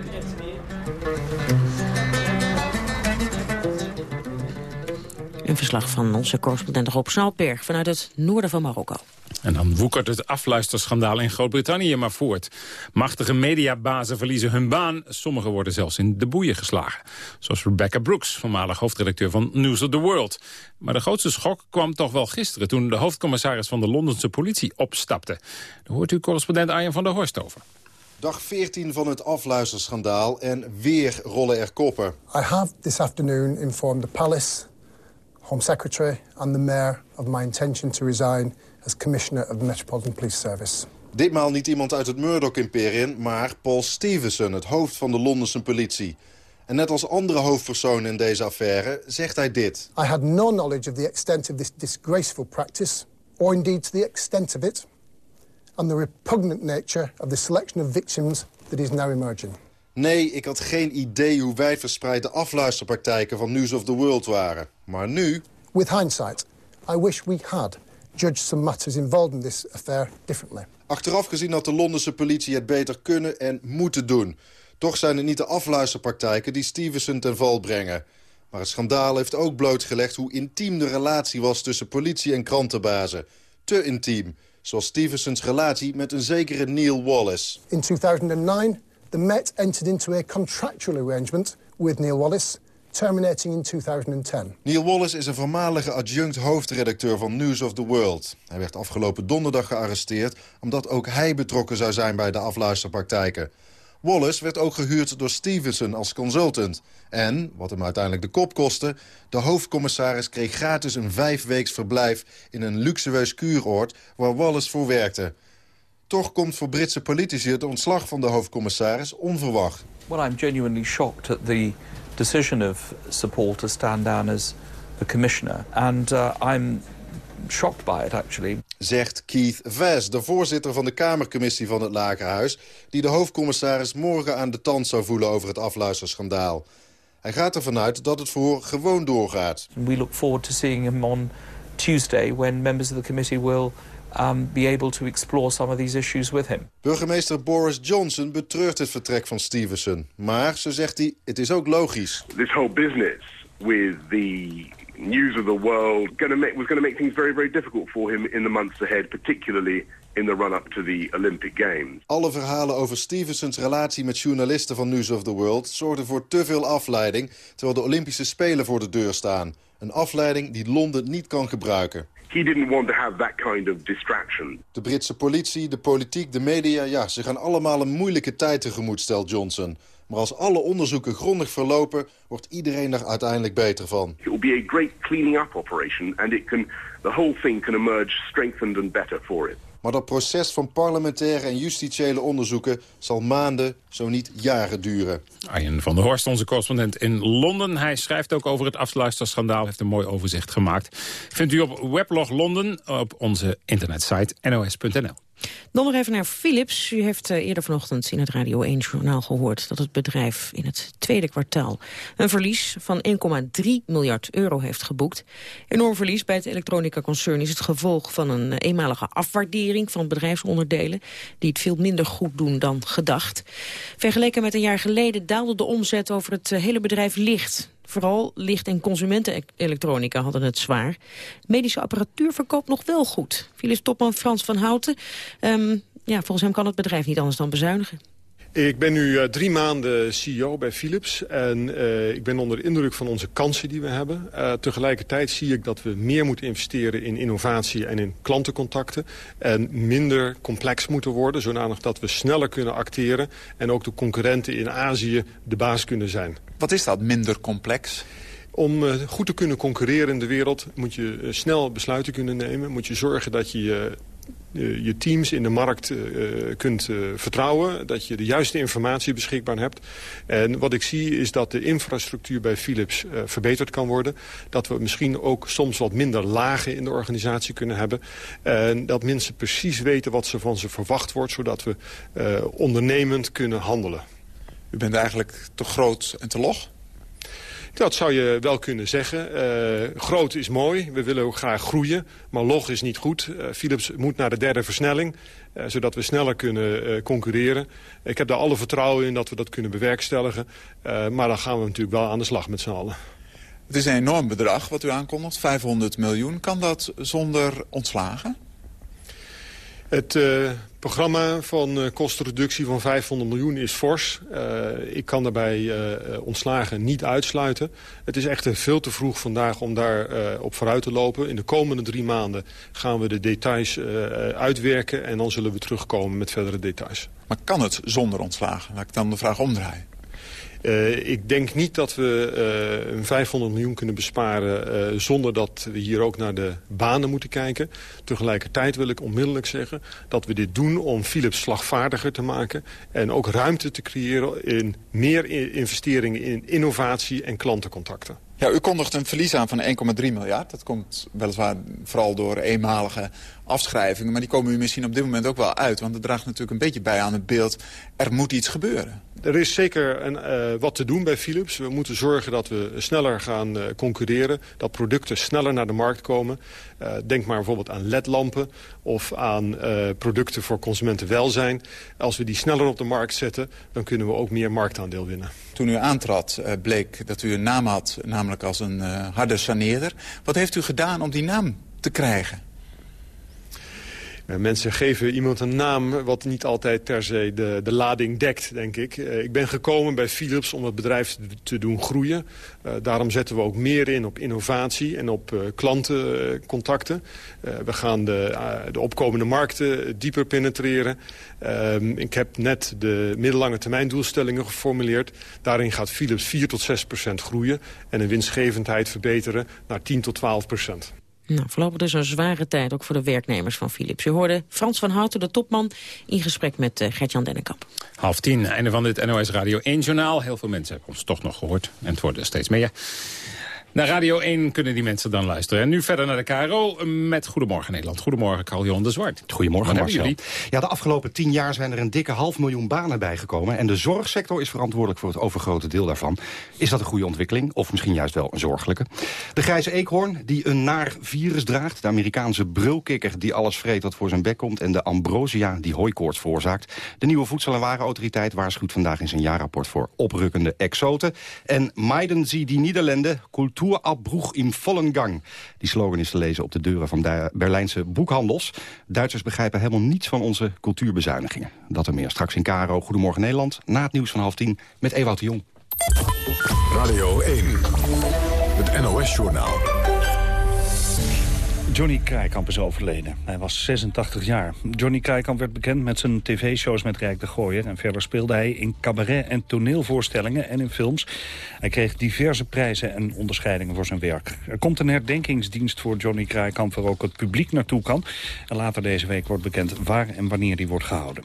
Een verslag van onze correspondent Rob Snalberg vanuit het noorden van Marokko. En dan woekert het afluisterschandaal in Groot-Brittannië maar voort. Machtige mediabazen verliezen hun baan. Sommigen worden zelfs in de boeien geslagen. Zoals Rebecca Brooks, voormalig hoofdredacteur van News of the World. Maar de grootste schok kwam toch wel gisteren... toen de hoofdcommissaris van de Londense politie opstapte. Daar hoort u correspondent Arjen van der Horst over. Dag 14 van het afluisterschandaal en weer rollen er koppen. I have this afternoon informed the palace, Home Secretary and the mayor of my intention to resign as Commissioner of the Metropolitan Police Service. Ditmaal niet iemand uit het Murdoch-imperium, maar Paul Stevenson, het hoofd van de Londense politie. En net als andere hoofdpersonen in deze affaire zegt hij dit. I had no knowledge of the extent of this disgraceful practice, or indeed the extent of it, and the repugnant nature of the selection of victims that is now emerging. Nee, ik had geen idee hoe wijdverspreid de afluisterpraktijken van News of the World waren. Maar nu... With hindsight, I wish we had judged some matters involved in this affair differently. Achteraf gezien had de Londense politie het beter kunnen en moeten doen. Toch zijn het niet de afluisterpraktijken die Stevenson ten val brengen. Maar het schandaal heeft ook blootgelegd hoe intiem de relatie was tussen politie en krantenbazen. Te intiem, zoals Stevensons relatie met een zekere Neil Wallace. In 2009, the Met entered into a contractual arrangement with Neil Wallace terminating in 2010. Neil Wallace is een voormalige adjunct hoofdredacteur van News of the World. Hij werd afgelopen donderdag gearresteerd... omdat ook hij betrokken zou zijn bij de afluisterpraktijken. Wallace werd ook gehuurd door Stevenson als consultant. En, wat hem uiteindelijk de kop kostte... de hoofdcommissaris kreeg gratis een vijfweeks verblijf... in een luxueus kuuroord waar Wallace voor werkte. Toch komt voor Britse politici het ontslag van de hoofdcommissaris onverwacht. Well, I'm genuinely shocked at the decision of support to stand down as the commissioner. And uh, I'm shocked by it, actually. Zegt Keith Vaz, de voorzitter van de Kamercommissie van het Lagerhuis... die de hoofdcommissaris morgen aan de tand zou voelen over het afluisterschandaal. Hij gaat ervan uit dat het voor gewoon doorgaat. We look forward to seeing him on Tuesday... when members of the committee will um, be able to explore some of these issues with him. Burgemeester Boris Johnson betreurt het vertrek van Stevenson. Maar, zo zegt hij, het is ook logisch. This whole business with the news of the world gonna make, was going to make things very, very difficult for him in the months ahead, particularly in the run-up to the Olympic Games. Alle verhalen over Stevensons relatie met journalisten van News of the World... zorgden voor te veel afleiding, terwijl de Olympische Spelen voor de deur staan. Een afleiding die Londen niet kan gebruiken. He didn't want to have that kind of distraction. De Britse politie, de politiek, de media, ja, ze gaan allemaal een moeilijke tijd tegemoet, stelt Johnson. Maar als alle onderzoeken grondig verlopen, wordt iedereen er uiteindelijk beter van. It will be a great cleaning up operation and it can, the whole thing can emerge strengthened and better for it. Maar dat proces van parlementaire en justitiële onderzoeken zal maanden, zo niet jaren duren. Arjen van der Horst, onze correspondent in Londen. Hij schrijft ook over het afluisterschandaal, heeft een mooi overzicht gemaakt. Vindt u op Weblog Londen op onze internetsite nos.nl. Dan nog even naar Philips. U heeft eh, eerder vanochtend in het Radio 1-journaal gehoord... dat het bedrijf in het tweede kwartaal een verlies van 1,3 miljard euro heeft geboekt. Enorm verlies bij het elektronica-concern is het gevolg van een eh, eenmalige afwaardering van bedrijfsonderdelen... die het veel minder goed doen dan gedacht. Vergeleken met een jaar geleden daalde de omzet over het eh, hele bedrijf licht. Vooral licht- en consumentenelektronica hadden het zwaar. Medische apparatuur verkoopt nog wel goed. Philips topman Frans van Houten. Um, ja, volgens hem kan het bedrijf niet anders dan bezuinigen. Ik ben nu uh, drie maanden CEO bij Philips en uh, ik ben onder de indruk van onze kansen die we hebben. Uh, tegelijkertijd zie ik dat we meer moeten investeren in innovatie en in klantencontacten. En minder complex moeten worden, zodanig dat we sneller kunnen acteren... en ook de concurrenten in Azië de baas kunnen zijn. Wat is dat, minder complex? Om goed te kunnen concurreren in de wereld moet je snel besluiten kunnen nemen. Moet je zorgen dat je uh, je teams in de markt kunt vertrouwen. Dat je de juiste informatie beschikbaar hebt. En wat ik zie is dat de infrastructuur bij Philips verbeterd kan worden. Dat we misschien ook soms wat minder lagen in de organisatie kunnen hebben. En dat mensen precies weten wat ze van ze verwacht wordt. Zodat we ondernemend kunnen handelen. U bent eigenlijk te groot en te log? Dat zou je wel kunnen zeggen. Uh, groot is mooi, we willen ook graag groeien, maar log is niet goed. Uh, Philips moet naar de derde versnelling, uh, zodat we sneller kunnen concurreren. Ik heb daar alle vertrouwen in dat we dat kunnen bewerkstelligen. maar dan gaan we natuurlijk wel aan de slag met z'n allen. Het is een enorm bedrag wat u aankondigt, 500 miljoen. Kan dat zonder ontslagen? Het programma van uh, kostenreductie van 500 miljoen is fors. Uh, ik kan daarbij ontslagen niet uitsluiten. Het is echt veel te vroeg vandaag om daar op vooruit te lopen. In de komende drie maanden gaan we de details uitwerken... en dan zullen we terugkomen met verdere details. Maar kan het zonder ontslagen? Laat ik dan de vraag omdraaien. Uh, ik denk niet dat we uh, 500 miljoen kunnen besparen... Uh, zonder dat we hier ook naar de banen moeten kijken. Tegelijkertijd wil ik onmiddellijk zeggen dat we dit doen om Philips slagvaardiger te maken... en ook ruimte te creëren in meer investeringen in innovatie en klantencontacten. Ja, u kondigt een verlies aan van 1,3 miljard. Dat komt weliswaar vooral door eenmalige afschrijvingen. Maar die komen u misschien op dit moment ook wel uit. Want het draagt natuurlijk een beetje bij aan het beeld... er moet iets gebeuren. Er is zeker een, uh, wat te doen bij Philips. We moeten zorgen dat we sneller gaan uh, concurreren. Dat producten sneller naar de markt komen. Uh, denk maar bijvoorbeeld aan ledlampen of aan producten voor consumentenwelzijn. Als we die sneller op de markt zetten, dan kunnen we ook meer marktaandeel winnen. Toen u aantrad bleek dat u een naam had, namelijk als een harde saneerder. Wat heeft u gedaan om die naam te krijgen? Uh, mensen geven iemand een naam wat niet altijd per se de, de lading dekt, denk ik. Uh, ik ben gekomen bij Philips om het bedrijf te doen groeien. Uh, daarom zetten we ook meer in op innovatie en op klantencontacten. we gaan de, de opkomende markten dieper penetreren. Ehm, ik heb net de middellange termijn doelstellingen geformuleerd. Daarin gaat Philips 4 tot 6 procent groeien en een winstgevendheid verbeteren naar 10 tot 12 procent. Nou, voorlopig dus een zware tijd, ook voor de werknemers van Philips. U hoorde Frans van Houten, de topman, in gesprek met uh, Gert-Jan Dennekamp. Half tien, einde van dit NOS Radio 1-journaal. Heel veel mensen hebben ons toch nog gehoord. En het worden steeds meer. Naar Radio 1 kunnen die mensen dan luisteren. En nu verder naar de KRO met Goedemorgen Nederland. Goedemorgen, Carl-Jon de Zwart. Goedemorgen, Wat Marcel. Jullie? Ja, de afgelopen tien jaar zijn er een dikke half miljoen banen bijgekomen. En de zorgsector is verantwoordelijk voor het overgrote deel daarvan. Is dat een goede ontwikkeling? Of misschien juist wel een zorgelijke? De grijze eekhoorn, die een naar virus draagt. De Amerikaanse brulkikker, die alles vreet wat voor zijn bek komt. En de ambrosia, die hooikoorts veroorzaakt. De nieuwe Voedsel- en Warenautoriteit waarschuwt vandaag in zijn jaarrapport voor oprukkende exoten. En meiden Sie die Nederlanden, cultuur Kulturabbruch im vollen gang. Die slogan is te lezen op de deuren van Berlijnse boekhandels. Duitsers begrijpen helemaal niets van onze cultuurbezuinigingen. Dat en meer straks in Karo. Goedemorgen Nederland. Na het nieuws van half tien met Ewout de Jong. Radio 1. Het NOS-journaal. Johnny Krijkamp is overleden. Hij was 86 jaar. Johnny Krijkamp werd bekend met zijn tv-shows met Rijk de Gooier. En verder speelde hij in cabaret- en toneelvoorstellingen en in films. Hij kreeg diverse prijzen en onderscheidingen voor zijn werk. Er komt een herdenkingsdienst voor Johnny Krijkamp... waar ook het publiek naartoe kan. En later deze week wordt bekend waar en wanneer die wordt gehouden.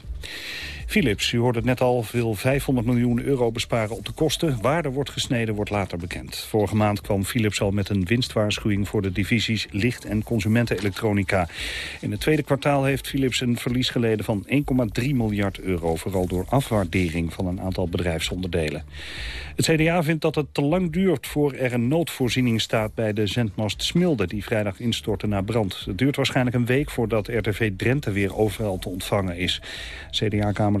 Philips, u hoorde het net al, wil 500 miljoen euro besparen op de kosten. Waar er wordt gesneden wordt later bekend. Vorige maand kwam Philips al met een winstwaarschuwing voor de divisies licht- en consumentenelektronica. In het tweede kwartaal heeft Philips een verlies geleden van 1,3 miljard euro. Vooral door afwaardering van een aantal bedrijfsonderdelen. Het CDA vindt dat het te lang duurt voor er een noodvoorziening staat bij de zendmast Smilde... die vrijdag instortte na brand. Het duurt waarschijnlijk een week voordat RTV Drenthe weer overal te ontvangen is.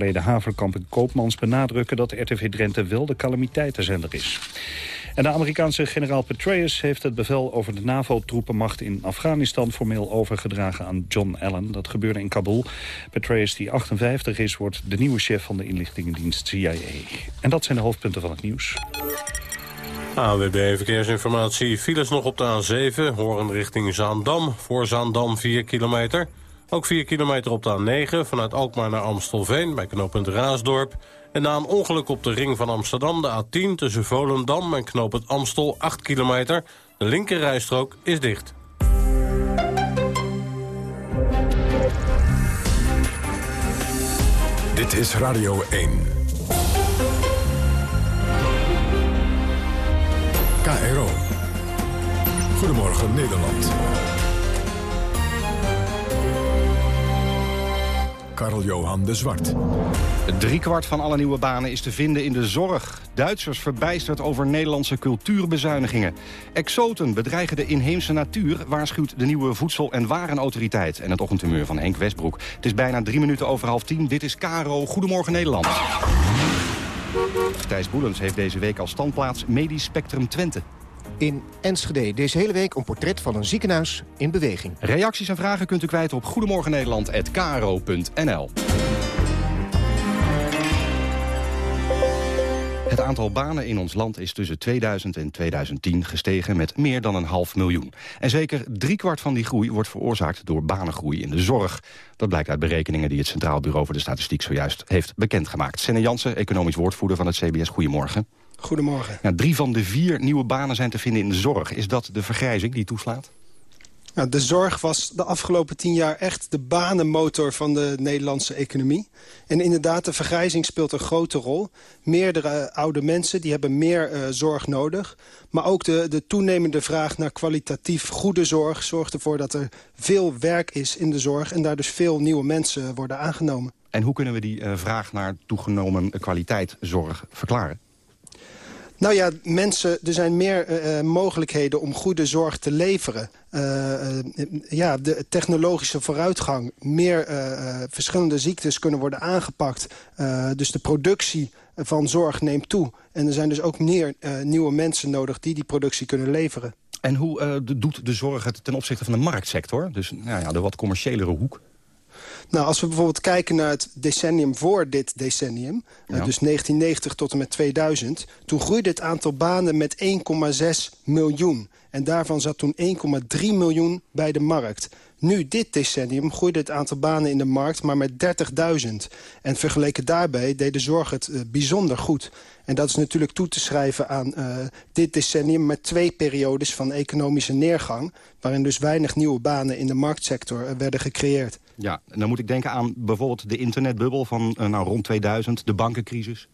CDA-kamerleden Haverkamp en Koopmans benadrukken dat RTV Drenthe wel de calamiteitenzender is. En de Amerikaanse generaal Petraeus heeft het bevel over de NAVO-troepenmacht in Afghanistan formeel overgedragen aan John Allen. Dat gebeurde in Kabul. Petraeus, die 58 is, wordt de nieuwe chef van de inlichtingendienst CIA. En dat zijn de hoofdpunten van het nieuws. AWB Verkeersinformatie. Files nog op de A7, horen richting Zaandam. Voor Zaandam 4 kilometer. Ook 4 kilometer op de A9, vanuit Alkmaar naar Amstelveen... bij knooppunt Raasdorp. En na een ongeluk op de ring van Amsterdam, de A10... tussen Volendam en knooppunt Amstel, 8 kilometer. De linkerrijstrook is dicht. Dit is Radio 1. KRO. Goedemorgen Nederland. Karl-Johan de Zwart. Driekwart van alle nieuwe banen is te vinden in de zorg. Duitsers verbijsterd over Nederlandse cultuurbezuinigingen. Exoten bedreigen de inheemse natuur... waarschuwt de nieuwe Voedsel- en Warenautoriteit... en het ochtendhumeur van Henk Westbroek. Het is bijna drie minuten over half tien. Dit is Caro. Goedemorgen Nederland. Thijs Boelens heeft deze week als standplaats Medisch Spectrum Twente in Enschede. Deze hele week een portret van een ziekenhuis in beweging. Reacties en vragen kunt u kwijt op goedemorgennederland.kro.nl. Het aantal banen in ons land is tussen 2000 en 2010 gestegen met meer dan een half miljoen. En zeker driekwart van die groei wordt veroorzaakt door banengroei in de zorg. Dat blijkt uit berekeningen die het Centraal Bureau voor de Statistiek zojuist heeft bekendgemaakt. Senne Jansen, economisch woordvoerder van het CBS. Goedemorgen. Goedemorgen. Ja, drie van de vier nieuwe banen zijn te vinden in de zorg. Is dat de vergrijzing die toeslaat? Nou, de zorg was de afgelopen tien jaar echt de banenmotor van de Nederlandse economie. En inderdaad, de vergrijzing speelt een grote rol. Meerdere oude mensen die hebben meer uh, zorg nodig. Maar ook de, de toenemende vraag naar kwalitatief goede zorg... zorgt ervoor dat er veel werk is in de zorg... en daar dus veel nieuwe mensen worden aangenomen. En hoe kunnen we die uh, vraag naar toegenomen kwaliteit zorg verklaren? Nou ja, mensen, er zijn meer uh, mogelijkheden om goede zorg te leveren. Uh, ja, de technologische vooruitgang. Meer verschillende ziektes kunnen worden aangepakt. dus de productie van zorg neemt toe. En er zijn dus ook meer nieuwe mensen nodig die die productie kunnen leveren. En hoe doet de zorg het ten opzichte van de marktsector? Dus nou ja, de wat commerciëlere hoek? Nou, als we bijvoorbeeld kijken naar het decennium voor dit decennium... Uh, dus 1990 tot en met 2000... toen groeide het aantal banen met 1,6 miljoen. En daarvan zat toen 1,3 miljoen bij de markt. Nu, dit decennium, groeide het aantal banen in de markt maar met 30.000. En vergeleken daarbij deed de zorg het uh, bijzonder goed. En dat is natuurlijk toe te schrijven aan uh, dit decennium... met twee periodes van economische neergang... waarin dus weinig nieuwe banen in de marktsector uh, werden gecreëerd. Ja, en dan moet ik denken aan bijvoorbeeld de internetbubbel van nou, rond 2000... de bankencrisis.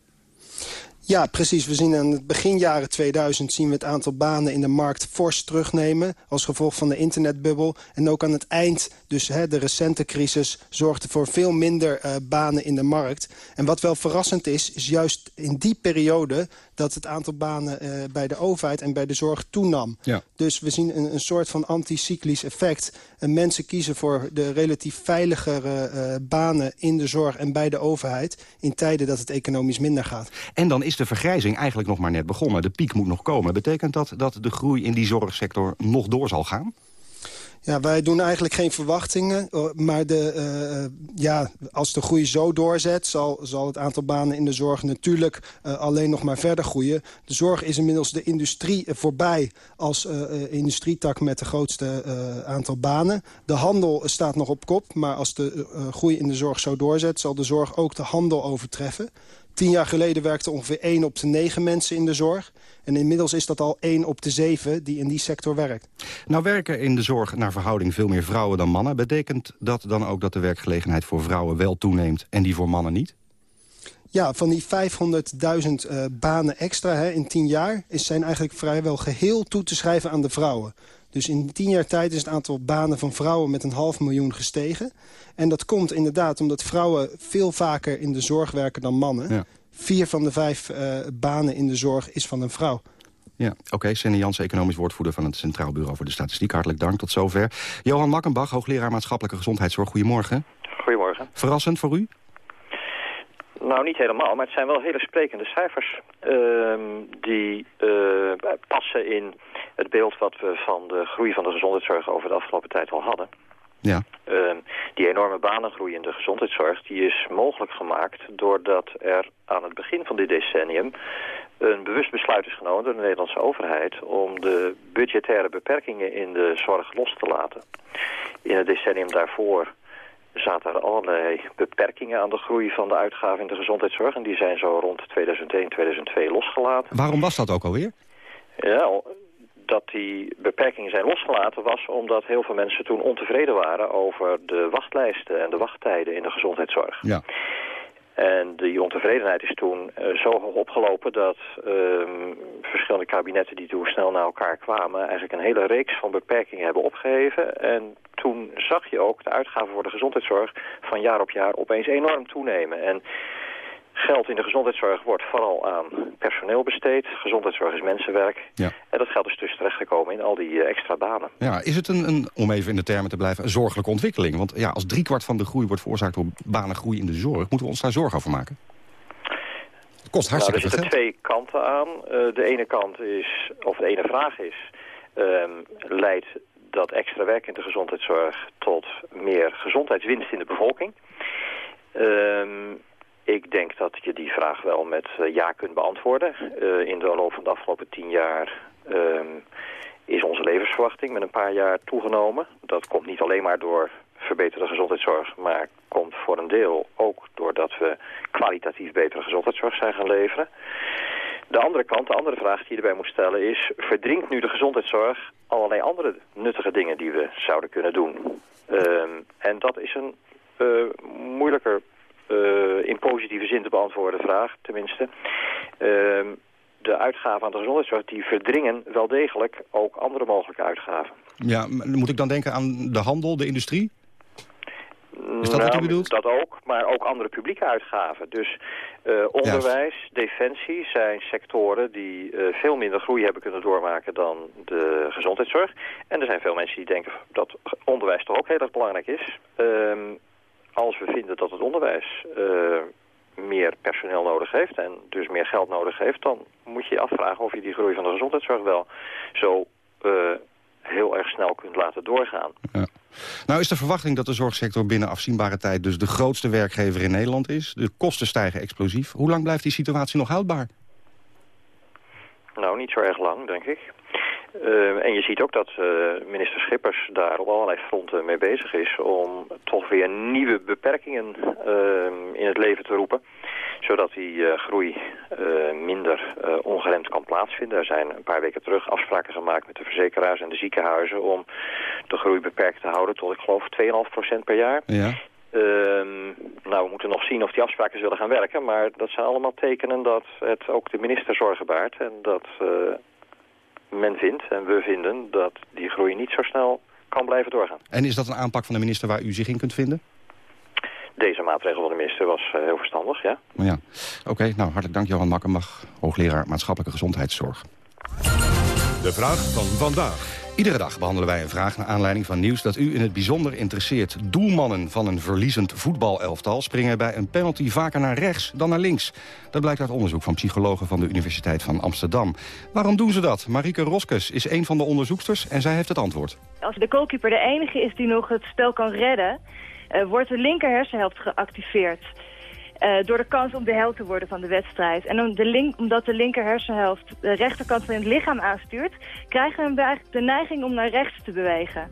Ja, precies. We zien aan het begin jaren 2000 zien we het aantal banen in de markt fors terugnemen... als gevolg van de internetbubbel. En ook aan het eind, dus hè, de recente crisis... zorgde voor veel minder uh, banen in de markt. En wat wel verrassend is, is juist in die periode... dat het aantal banen uh, bij de overheid en bij de zorg toenam. Ja. Dus we zien een, een soort van anticyclisch effect. En mensen kiezen voor de relatief veiligere uh, banen in de zorg en bij de overheid... in tijden dat het economisch minder gaat. En dan is de vergrijzing eigenlijk nog maar net begonnen. De piek moet nog komen. Betekent dat dat de groei in die zorgsector nog door zal gaan? Ja, wij doen eigenlijk geen verwachtingen. Maar de, uh, ja, als de groei zo doorzet... Zal, zal het aantal banen in de zorg natuurlijk alleen nog maar verder groeien. De zorg is inmiddels de industrie voorbij... als industrietak met de grootste aantal banen. De handel staat nog op kop. Maar als de groei in de zorg zo doorzet... zal de zorg ook de handel overtreffen. Tien jaar geleden werkte ongeveer 1 op de 9 mensen in de zorg. En inmiddels is dat al 1 op de 7 die in die sector werkt. Nou werken in de zorg naar verhouding veel meer vrouwen dan mannen. Betekent dat dan ook dat de werkgelegenheid voor vrouwen wel toeneemt... en die voor mannen niet? Ja, van die 500.000 uh, banen extra hè, in 10 jaar... Is zijn eigenlijk vrijwel geheel toe te schrijven aan de vrouwen. Dus in tien jaar tijd is het aantal banen van vrouwen met een half miljoen gestegen. En dat komt inderdaad omdat vrouwen veel vaker in de zorg werken dan mannen. Ja. Vier van de vijf uh, banen in de zorg is van een vrouw. Ja, oké. Okay. Jansen, economisch woordvoerder van het Centraal Bureau voor de Statistiek. Hartelijk dank, tot zover. Johan Makkenbach, hoogleraar maatschappelijke gezondheidszorg. Goedemorgen. Goedemorgen. Verrassend voor u? Nou, niet helemaal, maar het zijn wel hele sprekende cijfers. Uh, die uh, passen in het beeld wat we van de groei van de gezondheidszorg over de afgelopen tijd al hadden. Ja. Uh, die enorme banengroei in de gezondheidszorg die is mogelijk gemaakt doordat er aan het begin van dit decennium een bewust besluit is genomen door de Nederlandse overheid om de budgettaire beperkingen in de zorg los te laten. In het decennium daarvoor zaten er allerlei beperkingen aan de groei van de uitgaven in de gezondheidszorg. En die zijn zo rond 2001, 2002 losgelaten. Waarom was dat ook alweer? Ja, dat die beperkingen zijn losgelaten was omdat heel veel mensen toen ontevreden waren over de wachtlijsten en de wachttijden in de gezondheidszorg. Ja. En die ontevredenheid is toen uh, zo hoog opgelopen dat um, verschillende kabinetten die toen snel naar elkaar kwamen... eigenlijk een hele reeks van beperkingen hebben opgeheven. En toen zag je ook de uitgaven voor de gezondheidszorg van jaar op jaar opeens enorm toenemen. En geld in de gezondheidszorg wordt vooral aan personeel besteed. Gezondheidszorg is mensenwerk. Ja. En dat geld is dus terechtgekomen in al die uh, extra banen. Ja, is het een, een, om even in de termen te blijven, een zorgelijke ontwikkeling? Want ja, als driekwart van de groei wordt veroorzaakt door banengroei in de zorg... moeten we ons daar zorgen over maken? Het kost hartstikke nou, er zitten twee kanten aan. Uh, de ene kant is, of de ene vraag is... Um, leidt dat extra werk in de gezondheidszorg tot meer gezondheidswinst in de bevolking? Um, ik denk dat je die vraag wel met uh, ja kunt beantwoorden. Uh, in de loop van de afgelopen tien jaar um, is onze levensverwachting met een paar jaar toegenomen. Dat komt niet alleen maar door verbeterde gezondheidszorg, maar komt voor een deel ook doordat we kwalitatief betere gezondheidszorg zijn gaan leveren. De andere kant, de andere vraag die je erbij moet stellen is... verdringt nu de gezondheidszorg allerlei andere nuttige dingen die we zouden kunnen doen? Um, en dat is een uh, moeilijker in positieve zin te beantwoorden vraag, tenminste. Uh, de uitgaven aan de gezondheidszorg die verdringen wel degelijk ook andere mogelijke uitgaven. Ja, moet ik dan denken aan de handel, de industrie? Is dat nou, wat u bedoelt? Dat ook, maar ook andere publieke uitgaven. Dus uh, onderwijs, Juist. defensie zijn sectoren die uh, veel minder groei hebben kunnen doormaken dan de gezondheidszorg. En er zijn veel mensen die denken dat onderwijs toch ook heel erg belangrijk is. Uh, als we vinden dat het onderwijs uh, meer personeel nodig heeft en dus meer geld nodig heeft, dan moet je je afvragen of je die groei van de gezondheidszorg wel zo uh, heel erg snel kunt laten doorgaan. Ja. Nou is de verwachting dat de zorgsector binnen afzienbare tijd... dus de grootste werkgever in Nederland is. De kosten stijgen explosief. Hoe lang blijft die situatie nog houdbaar? Nou, niet zo erg lang, denk ik. Uh, en je ziet ook dat uh, minister Schippers daar op allerlei fronten mee bezig is... om toch weer nieuwe beperkingen uh, in het leven te roepen. Zodat die groei minder ongeremd kan plaatsvinden. Er zijn een paar weken terug afspraken gemaakt met de verzekeraars en de ziekenhuizen... om de groei beperkt te houden tot, ik geloof, 2,5% per jaar. Ja. Ehm, nou, we moeten nog zien of die afspraken zullen gaan werken. Maar dat zijn allemaal tekenen dat het ook de minister zorgen baart. En dat men vindt, en we vinden, dat die groei niet zo snel kan blijven doorgaan. En is dat een aanpak van de minister waar u zich in kunt vinden? Deze maatregel van de minister was uh, heel verstandig, ja. Ja. Oké, nou hartelijk dank Johan Makkenbach, hoogleraar maatschappelijke gezondheidszorg. De vraag van vandaag. Iedere dag behandelen wij een vraag naar aanleiding van nieuws dat u in het bijzonder interesseert. Doelmannen van een verliezend voetbalelftal springen bij een penalty vaker naar rechts dan naar links. Dat blijkt uit onderzoek van psychologen van de Universiteit van Amsterdam. Waarom doen ze dat? Marieke Roskes is een van de onderzoeksters en zij heeft het antwoord. Als de goalkeeper de enige is die nog het spel kan redden, uh, wordt de linker hersenhelft geactiveerd. Uh, door de kans om de held te worden van de wedstrijd. En de link, omdat de linker hersenhelft de rechterkant van het lichaam aanstuurt... krijgen we de neiging om naar rechts te bewegen.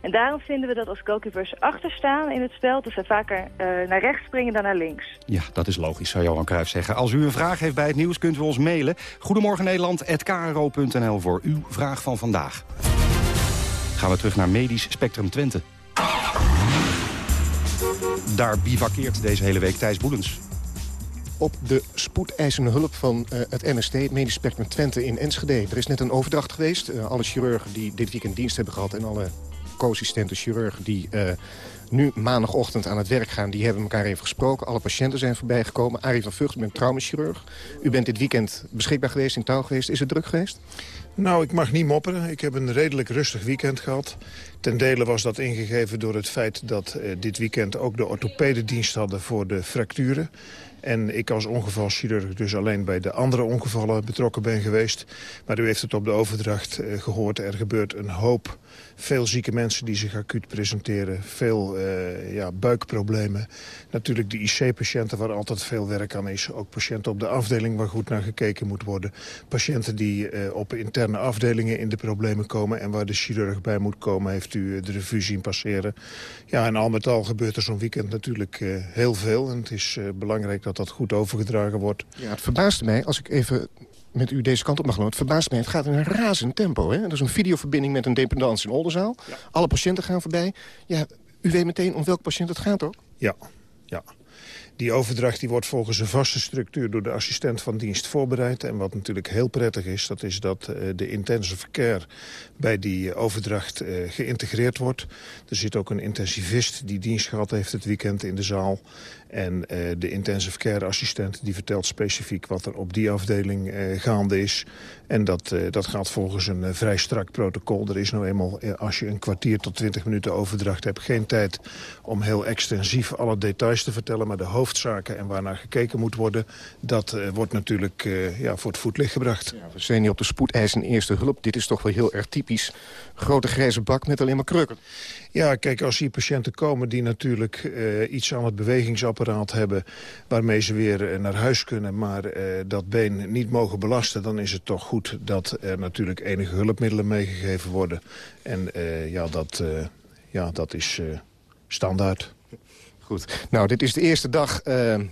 En daarom vinden we dat als goalkeepers achterstaan in het spel... dus we vaker uh, naar rechts springen dan naar links. Ja, dat is logisch, zou Johan Cruijff zeggen. Als u een vraag heeft bij het nieuws, kunt u ons mailen. Goedemorgen Nederland@kro.nl voor uw vraag van vandaag. Gaan we terug naar Medisch Spectrum Twente. Daar bivakkeert deze hele week Thijs Boelens. Op de spoedeisende hulp van uh, het MST, het Medisch Spectrum Twente in Enschede. Er is net een overdracht geweest. Uh, alle chirurgen die dit weekend dienst hebben gehad... en alle co-assistenten chirurgen die uh, nu maandagochtend aan het werk gaan... die hebben elkaar even gesproken. Alle patiënten zijn voorbijgekomen. Arie van Vught, u bent traumachirurg. U bent dit weekend beschikbaar geweest, in touw geweest. Is het druk geweest? Nou, ik mag niet mopperen. Ik heb een redelijk rustig weekend gehad. Ten dele was dat ingegeven door het feit dat uh, dit weekend ook de orthopededienst hadden voor de fracturen. En ik als ongevalchirurg dus alleen bij de andere ongevallen betrokken ben geweest. Maar u heeft het op de overdracht uh, gehoord. Er gebeurt een hoop veel zieke mensen die zich acuut presenteren. Veel uh, ja, buikproblemen. Natuurlijk de IC-patiënten waar altijd veel werk aan is. Ook patiënten op de afdeling waar goed naar gekeken moet worden. Patiënten die op interne afdelingen in de problemen komen... en waar de chirurg bij moet komen, heeft u de revue zien passeren. Ja, en al met al gebeurt er zo'n weekend natuurlijk uh, heel veel. En het is belangrijk dat dat goed overgedragen wordt. Ja, het verbaasde mij, als ik even met u deze kant op mag lopen. Het verbaast mij, het gaat in een razend tempo. Hè? Er is een videoverbinding met een dependance in Oldenzaal. Ja. Alle patiënten gaan voorbij. Ja, u weet meteen om welk patiënt het gaat ook? Ja, ja. Die overdracht die wordt volgens een vaste structuur door de assistent van dienst voorbereid. En wat natuurlijk heel prettig is, dat is dat uh, de intensive care bij die overdracht uh, geïntegreerd wordt. Er zit ook een intensivist die dienst gehad heeft het weekend in de zaal. En uh, de intensive care assistent die vertelt specifiek wat er op die afdeling uh, gaande is. En dat, uh, dat gaat volgens een vrij strak protocol. Er is nou eenmaal, als je een kwartier tot twintig minuten overdracht hebt... geen tijd om heel extensief alle details te vertellen... maar de hoofdzaken en waarnaar gekeken moet worden... dat wordt natuurlijk ja, voor het voetlicht gebracht. Ja, we zijn hier op de spoedeisende eerste hulp. Dit is toch wel heel erg typisch. Grote grijze bak met alleen maar krukken. Ja, kijk, als hier patiënten komen die natuurlijk uh, iets aan het bewegingsapparaat hebben... waarmee ze weer uh, naar huis kunnen, maar uh, dat been niet mogen belasten... dan is het toch goed dat er natuurlijk enige hulpmiddelen meegegeven worden. En ja, dat, ja, dat is standaard. Goed. Nou, dit is de eerste dag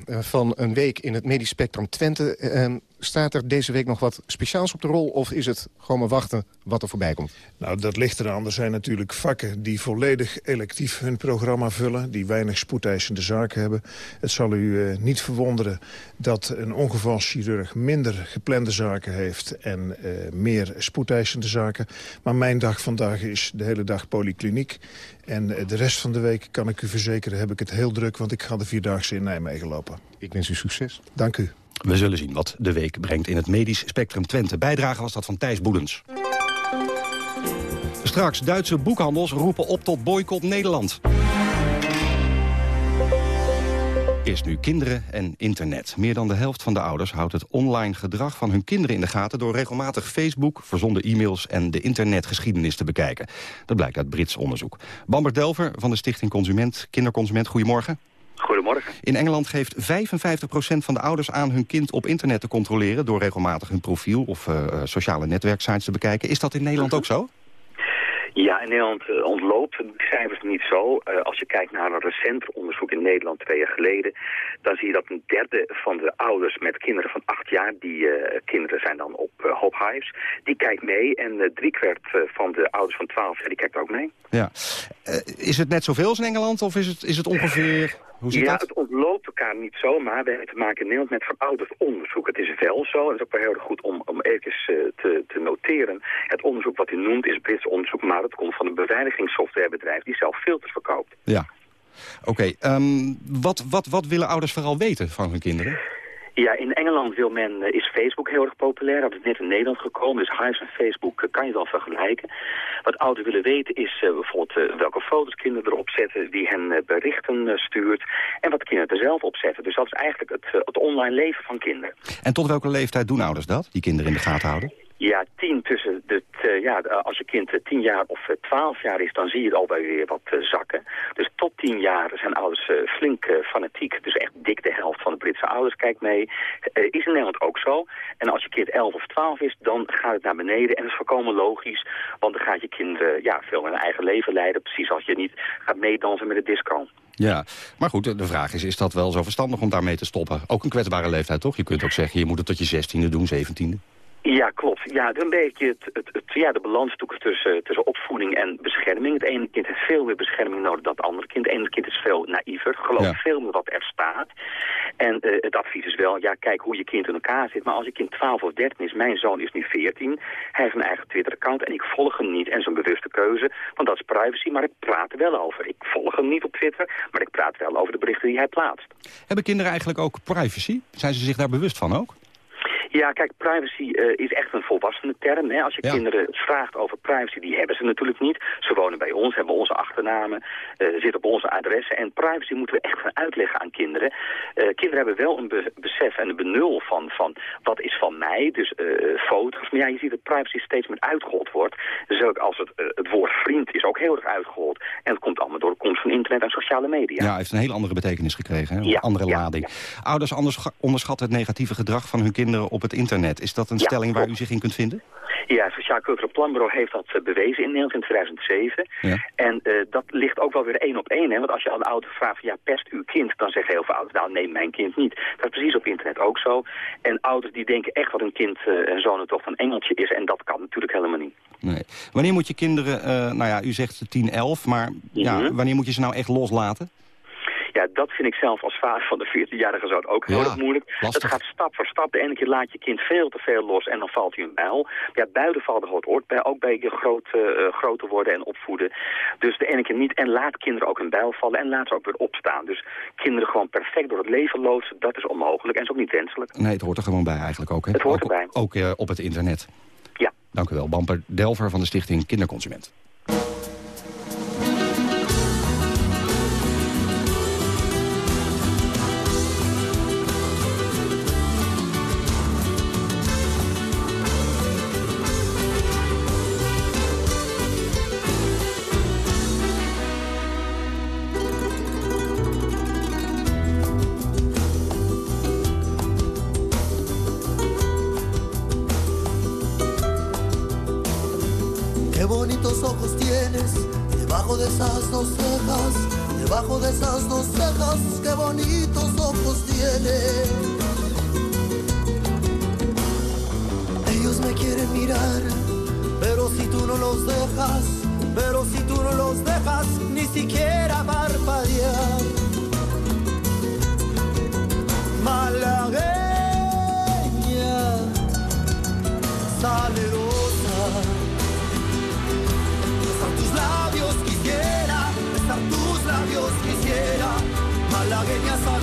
van een week in het Medisch Spectrum Twente. Ehm, staat er deze week nog wat speciaals op de rol... of is het gewoon maar wachten wat er voorbij komt? Nou, dat ligt eraan. Er zijn natuurlijk vakken die volledig electief hun programma vullen... die weinig spoedeisende zaken hebben. Het zal u uh, niet verwonderen dat een ongevalschirurg minder geplande zaken heeft... en uh, meer spoedeisende zaken. Maar mijn dag vandaag is de hele dag polykliniek. En uh, de rest van de week, kan ik u verzekeren, heb ik het heel druk... want ik ga de Vierdaagse in Nijmegen lopen. Ik wens u succes. Dank u. We zullen zien wat de week brengt in het medisch spectrum Twente. Bijdrage was dat van Thijs Boelens. Straks, Duitse boekhandels roepen op tot boycott Nederland. Eerst nu kinderen en internet. Meer dan de helft van de ouders houdt het online gedrag van hun kinderen in de gaten... door regelmatig Facebook, verzonden e-mails en de internetgeschiedenis te bekijken. Dat blijkt uit Brits onderzoek. Bamber Delver van de Stichting Consument, Kinderconsument, goedemorgen. Goedemorgen. In Engeland geeft 55% van de ouders aan hun kind op internet te controleren... door regelmatig hun profiel of uh, sociale netwerksites te bekijken. Is dat in Nederland ook zo? Ja, in Nederland uh, ontloopt de cijfers niet zo. Uh, als je kijkt naar een recent onderzoek in Nederland twee jaar geleden... dan zie je dat een derde van de ouders met kinderen van acht jaar... die uh, kinderen zijn dan op uh, Hope Hives, die kijkt mee. En driekwart van de ouders van twaalf jaar, die kijkt ook mee. Ja. is het net zoveel als in Engeland of is het, is het ongeveer... Hoe zit ja, dat? het ontloopt elkaar niet zo, maar we hebben te maken in Nederland met verouderd onderzoek. Het is wel zo, en dat is ook wel heel erg goed om, om even uh, te, te noteren. Het onderzoek wat u noemt is Brits onderzoek, maar het komt van een beveiligingssoftwarebedrijf die zelf filters verkoopt. Ja, oké. Okay, um, wat, wat, wat willen ouders vooral weten van hun kinderen? Ja, in Engeland wil men, uh, is Facebook heel erg populair. Dat is net in Nederland gekomen. Dus Hives en Facebook uh, kan je wel vergelijken. Wat ouders willen weten is uh, bijvoorbeeld welke foto's kinderen erop zetten, wie hen berichten stuurt en wat kinderen er zelf op zetten. Dus dat is eigenlijk het, het online leven van kinderen. En tot welke leeftijd doen ouders dat, die kinderen in de gaten houden? Ja, tien tussen de, uh, ja, als je kind tien jaar of twaalf jaar is, dan zie je het al weer wat zakken. Dus tot tien jaar zijn ouders flink fanatiek. Dus echt dik de helft van de Britse ouders kijkt mee. is in Nederland ook zo. En als je kind elf of twaalf is, dan gaat het naar beneden. En dat is volkomen logisch, want dan gaat je kind ja, veel een eigen leven leiden. Precies als je niet gaat meedansen met de disco. Ja, maar goed, de vraag is, is dat wel zo verstandig om daarmee te stoppen? Ook een kwetsbare leeftijd, toch? Je kunt ook zeggen, je moet het tot je zestiende doen, zeventiende. Ja, klopt. Ja, een beetje het, het, het, ja, de balans tussen, tussen opvoeding en bescherming. Het ene kind heeft veel meer bescherming nodig dan het andere kind. Het ene kind is veel naïver, gelooft ja. veel meer wat er staat. En uh, het advies is wel, ja, kijk hoe je kind in elkaar zit. Maar als je kind 12 of 13 is, mijn zoon is nu 14. Hij heeft een eigen Twitter-account en ik volg hem niet. En zo'n bewuste keuze, want dat is privacy, maar ik praat er wel over. Ik volg hem niet op Twitter, maar ik praat wel over de berichten die hij plaatst. Hebben kinderen eigenlijk ook privacy? Zijn ze zich daar bewust van ook? Ja, kijk, privacy uh, is echt een volwassene term. Hè. Als je Ja. kinderen vraagt over privacy, die hebben ze natuurlijk niet. Ze wonen bij ons, hebben onze achternamen, uh, zitten op onze adressen. En privacy moeten we echt gaan uitleggen aan kinderen. Uh, kinderen hebben wel een be besef en een benul van, van wat is van mij, dus foto's. Maar ja, je ziet dat privacy steeds meer uitgehold wordt. Dus ook als het, het woord vriend is ook heel erg uitgehold. En dat komt allemaal door de komst van internet en sociale media. Ja, heeft een hele andere betekenis gekregen. Hè? Een Ja, andere ja, lading. Ouders anders- onderschatten het negatieve gedrag van hun kinderen op het internet. Is dat een Ja, stelling waar u zich in kunt vinden? Ja, het Sociaal Cultureel Planbureau heeft dat eh, bewezen in Nederland in 2007. Ja. En eh, dat ligt ook wel weer één op één. Hè? Want als je aan de ouder vraagt, ja, pest uw kind, dan zeggen heel veel ouders, nou nee, mijn kind niet. Dat is precies op internet ook zo. En ouders die denken echt dat hun kind uh, en zoon toch een engeltje is. En dat kan natuurlijk helemaal niet. Nee. Wanneer moet je kinderen, uh, nou ja, u zegt 10, 11, maar ja, Mhm. wanneer moet je ze nou echt loslaten? Ja, dat vind ik zelf als vader van de 14-jarige zoon ook heel Ja, erg moeilijk. lastig. Dat gaat stap voor stap. De ene keer laat je kind veel te veel los en dan valt hij een bijl. Ja, buiten valt er hoort oort bij, ook bij je groot, uh, groter worden en opvoeden. Dus de ene keer niet. En laat kinderen ook een bijl vallen en laat ze ook weer opstaan. Dus kinderen gewoon perfect door het leven loodsen, dat is onmogelijk en is ook niet wenselijk. Nee, het hoort er gewoon bij eigenlijk ook. Hè? Het hoort ook, erbij. Ook uh, op het internet. Ja. Dank u wel. Bamper Delver van de stichting Kinderconsument. la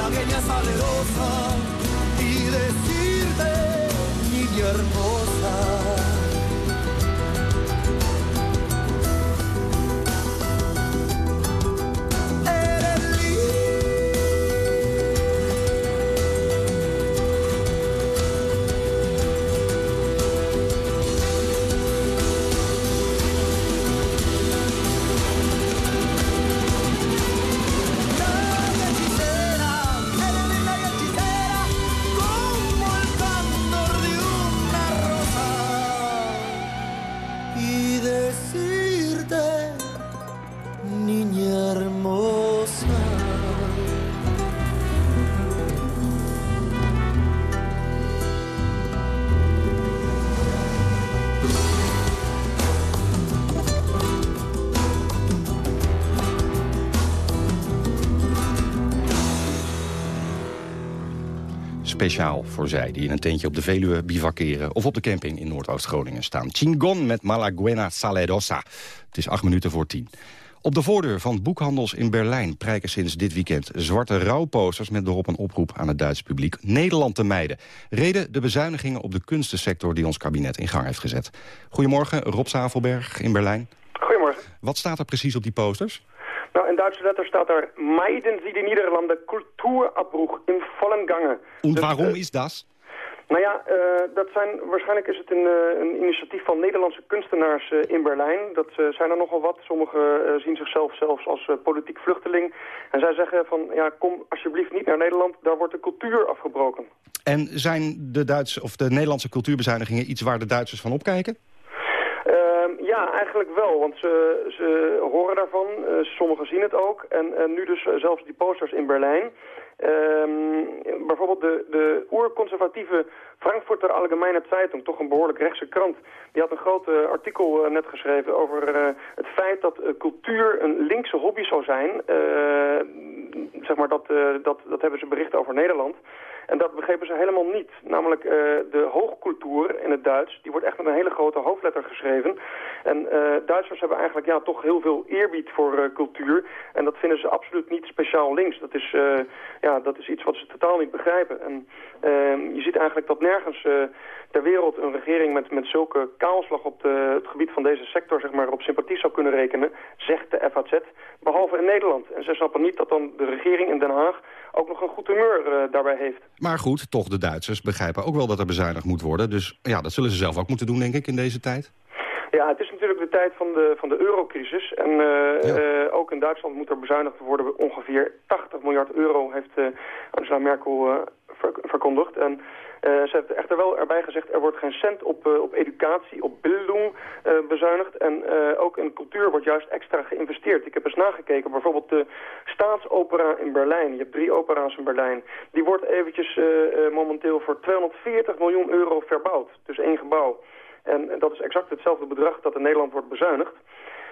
malagueña salerosa, y decirte, niña hermosa. Speciaal voor zij die in een tentje op de Veluwe bivakeren... of op de camping in Noordoost-Groningen staan. Chingon met Malaguena Salerosa. Het is acht minuten voor tien. Op de voordeur van boekhandels in Berlijn prijken sinds dit weekend zwarte rouwposters met erop een oproep aan het Duitse publiek Nederland te mijden. Reden de bezuinigingen op de kunstensector die ons kabinet in gang heeft gezet. Goedemorgen, Rob Zavelberg in Berlijn. Goedemorgen. Wat staat er precies op die posters? Nou, in Duitse letter staat er... Meiden Sie die Niederlande Kulturabbruch in vollen Gange. En Dus, waarom eh, is dat? Nou ja, eh, dat zijn, waarschijnlijk is het een, eh, een initiatief van Nederlandse kunstenaars in Berlijn. Dat zijn er nogal wat. Sommigen zien zichzelf zelfs als politiek vluchteling. En zij zeggen van, ja, kom alsjeblieft niet naar Nederland. Daar wordt de cultuur afgebroken. En zijn de, Duitse, of de Nederlandse cultuurbezuinigingen iets waar de Duitsers van opkijken? Ehm, ja, eigenlijk wel, want ze, ze horen daarvan. Eh, sommigen zien het ook. En, en nu dus eh, zelfs die posters in Berlijn. Ehm, bijvoorbeeld de, de oerconservatieve Frankfurter Allgemeine Zeitung, toch een behoorlijk rechtse krant, die had een groot eh, artikel net geschreven over het feit dat cultuur een linkse hobby zou zijn. Zeg maar, dat, dat, dat hebben ze bericht over Nederland. En dat begrepen ze helemaal niet. Namelijk eh, de hoogcultuur in het Duits, die wordt echt met een hele grote hoofdletter geschreven. En eh, Duitsers hebben eigenlijk ja, toch heel veel eerbied voor eh, cultuur. En dat vinden ze absoluut niet speciaal links. Dat is, ja, dat is iets wat ze totaal niet begrijpen. En eh, je ziet eigenlijk dat nergens ter wereld een regering met, met zulke kaalslag op de, het gebied van deze sector zeg maar, op sympathie zou kunnen rekenen, zegt de FAZ, behalve in Nederland. En ze snappen niet dat dan de regering in Den Haag ook nog een goed humeur eh, daarbij heeft. Maar goed, toch de Duitsers begrijpen ook wel dat er bezuinigd moet worden. Dus ja, dat zullen ze zelf ook moeten doen, denk ik, in deze tijd. Ja, het is natuurlijk de tijd van de, van de eurocrisis. En eh, eh, ook in Duitsland moet er bezuinigd worden. Ongeveer 80 miljard euro heeft eh, Angela Merkel ver- verkondigd. En ze heeft echter wel erbij gezegd... er wordt geen cent op, eh, op educatie, op bildung eh, bezuinigd. En eh, ook in cultuur wordt juist extra geïnvesteerd. Ik heb eens nagekeken. Bijvoorbeeld de staatsopera in Berlijn. Je hebt drie opera's in Berlijn. Die wordt eventjes eh, eh, momenteel voor 240 miljoen euro verbouwd. Dus één gebouw. En dat is exact hetzelfde bedrag dat in Nederland wordt bezuinigd.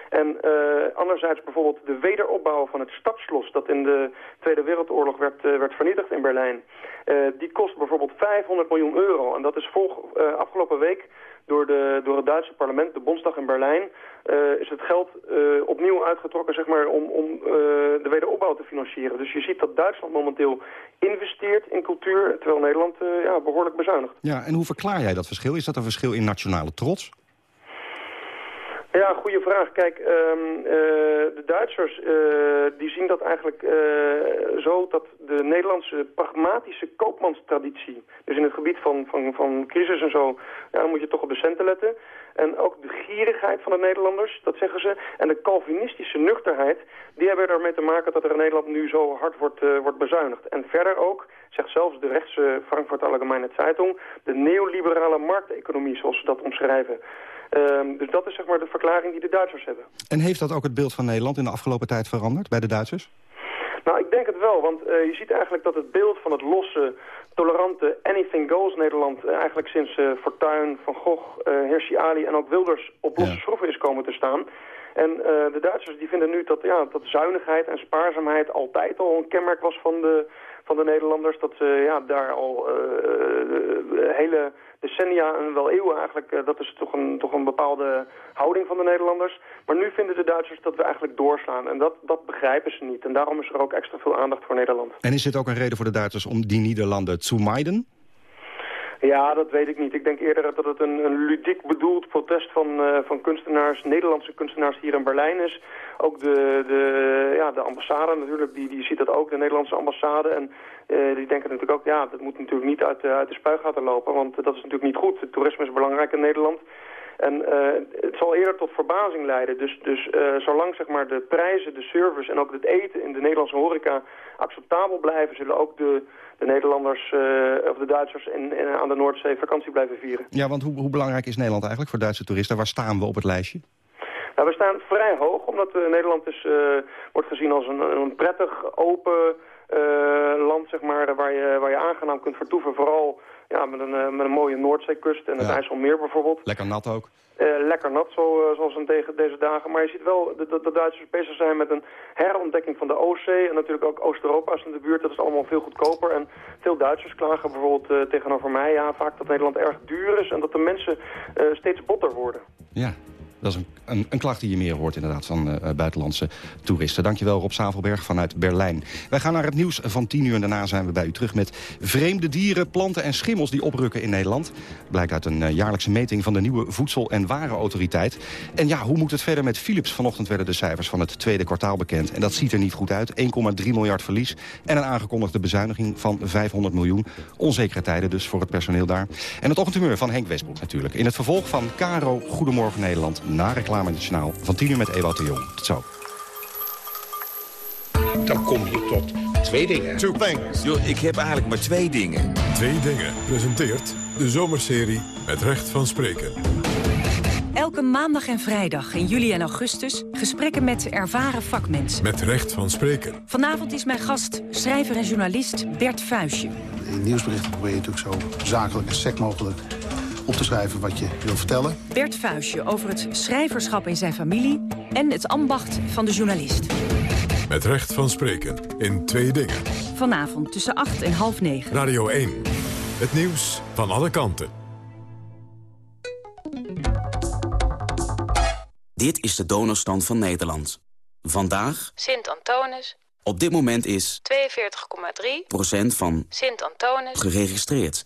En eh, anderzijds bijvoorbeeld de wederopbouw van het stadslos... dat in de Tweede Wereldoorlog werd, eh, werd vernietigd in Berlijn. Eh, die kost bijvoorbeeld 500 miljoen euro. En dat is volg, afgelopen week door, de, door het Duitse parlement, de Bondsdag in Berlijn... is het geld opnieuw uitgetrokken zeg maar, om, om de wederopbouw te financieren. Dus je ziet dat Duitsland momenteel investeert in cultuur... terwijl Nederland ja, behoorlijk bezuinigt. Ja, en hoe verklaar jij dat verschil? Is dat een verschil in nationale trots? Ja, goede vraag. Kijk, ehm, eh, de Duitsers eh, die zien dat eigenlijk eh, zo dat de Nederlandse pragmatische koopmanstraditie, dus in het gebied van, van, van crisis en zo, ja, dan moet je toch op de centen letten. En ook de gierigheid van de Nederlanders, dat zeggen ze, en de Calvinistische nuchterheid, die hebben ermee te maken dat er in Nederland nu zo hard wordt, wordt bezuinigd. En verder ook, zegt zelfs de rechtse Frankfurt Allgemeine Zeitung, de neoliberale markteconomie, zoals ze dat omschrijven. Ehm, dus dat is zeg maar de verklaring die de Duitsers hebben. En heeft dat ook het beeld van Nederland in de afgelopen tijd veranderd bij de Duitsers? Nou, ik denk het wel, want je ziet eigenlijk dat het beeld van het losse, tolerante Anything Goes Nederland... eigenlijk sinds Fortuyn, Van Gogh, Hershey Ali en ook Wilders op losse schroeven is komen te staan... En de Duitsers die vinden nu dat, ja, dat zuinigheid en spaarzaamheid altijd al een kenmerk was van de, van de Nederlanders. Dat ze ja, daar al uh, hele decennia en wel eeuwen eigenlijk, uh, dat is toch een, toch een bepaalde houding van de Nederlanders. Maar nu vinden de Duitsers dat we eigenlijk doorslaan. En dat, dat begrijpen ze niet. En daarom is er ook extra veel aandacht voor Nederland. En is dit ook een reden voor de Duitsers om die Nederlanden te meiden? Ja, dat weet ik niet. Ik denk eerder dat het een, een ludiek bedoeld protest van, uh, van kunstenaars, Nederlandse kunstenaars hier in Berlijn is. Ook de, de, ja, de ambassade natuurlijk, die, die ziet dat ook, de Nederlandse ambassade. En uh, die denken natuurlijk ook, ja, dat moet natuurlijk niet uit, uit de spuigaten lopen, want dat is natuurlijk niet goed. Het toerisme is belangrijk in Nederland. En uh, het zal eerder tot verbazing leiden. Dus, dus uh, zolang zeg maar, de prijzen, de service en ook het eten in de Nederlandse horeca acceptabel blijven... zullen ook de, de Nederlanders uh, of de Duitsers in, in, aan de Noordzee vakantie blijven vieren. Ja, want hoe, hoe belangrijk is Nederland eigenlijk voor Duitse toeristen? Waar staan we op het lijstje? Nou, we staan vrij hoog, omdat Nederland is, wordt gezien als een, een prettig, open land, zeg maar, waar je, waar je aangenaam kunt vertoeven. Vooral ja, met, een, uh, met een mooie Noordzeekust en het IJsselmeer bijvoorbeeld. Lekker nat ook. Uh, lekker nat, zo, uh, zoals in tegen deze dagen. Maar je ziet wel dat de, de Duitsers bezig zijn met een herontdekking van de Oostzee. En natuurlijk ook Oost-Europa is in de buurt. Dat is allemaal veel goedkoper. En veel Duitsers klagen bijvoorbeeld tegenover mij ja, vaak dat Nederland erg duur is. En dat de mensen steeds botter worden. Ja, dat is een, een, een, klacht die je meer hoort inderdaad van uh, buitenlandse toeristen. Dankjewel Rob Zavelberg vanuit Berlijn. Wij gaan naar het nieuws van 10 uur en daarna zijn we bij u terug met vreemde dieren, planten en schimmels die oprukken in Nederland. Blijkt uit een uh, jaarlijkse meting van de nieuwe Voedsel- en Warenautoriteit. En ja, hoe moet het verder met Philips? Vanochtend werden de cijfers van het tweede kwartaal bekend. En dat ziet er niet goed uit. 1,3 miljard verlies en een aangekondigde bezuiniging van 500 miljoen. Onzekere tijden dus voor het personeel daar. En het ochtendhumeur van Henk Westbroek natuurlijk. In het vervolg van Caro Goedemorgen Nederland na Reclame Nationaal. Van 10 uur met Ewout de Jong. Tot zo. Dan kom je tot twee dingen. Two things. Yo, ik heb eigenlijk maar twee dingen. Twee dingen presenteert de zomerserie Het Recht van Spreken. Elke maandag en vrijdag in juli en augustus gesprekken met ervaren vakmensen. Met recht van spreken. Vanavond is mijn gast, schrijver en journalist Bert Fuisje. In nieuwsberichten probeer je natuurlijk zo zakelijk en sec mogelijk op te schrijven wat je wil vertellen. Bert Fuisje over het schrijverschap in zijn familie en het ambacht van de journalist. Met recht van spreken in twee dingen. Vanavond tussen 8 en half 9. Radio 1. Het nieuws van alle kanten. Dit is de donorstand van Nederland. Vandaag... Sint-Antonis. Op dit moment is... 42,3 procent van... Sint-Antonis. Geregistreerd.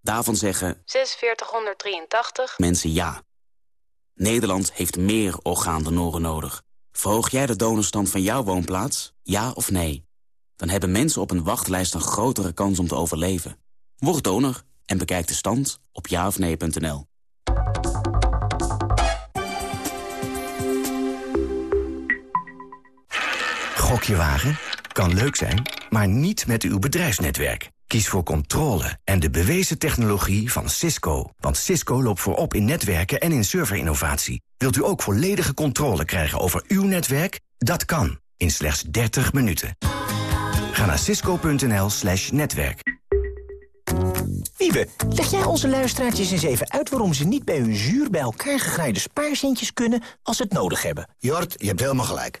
Daarvan zeggen 4683 mensen ja. Nederland heeft meer orgaandonoren nodig. Verhoog jij de donorstand van jouw woonplaats? Ja of nee? Dan hebben mensen op een wachtlijst een grotere kans om te overleven. Word donor en bekijk de stand op jaofnee.nl. Gokje wagen? Kan leuk zijn, maar niet met uw bedrijfsnetwerk. Kies voor controle en de bewezen technologie van Cisco. Want Cisco loopt voorop in netwerken en in serverinnovatie. Wilt u ook volledige controle krijgen over uw netwerk? Dat kan, in slechts 30 minuten. Ga naar cisco.nl slash netwerk. Wiebe, leg jij onze luisteraartjes eens even uit... waarom ze niet bij hun zuur bij elkaar gegraaide spaarcentjes kunnen... als ze het nodig hebben? Jort, je hebt helemaal gelijk.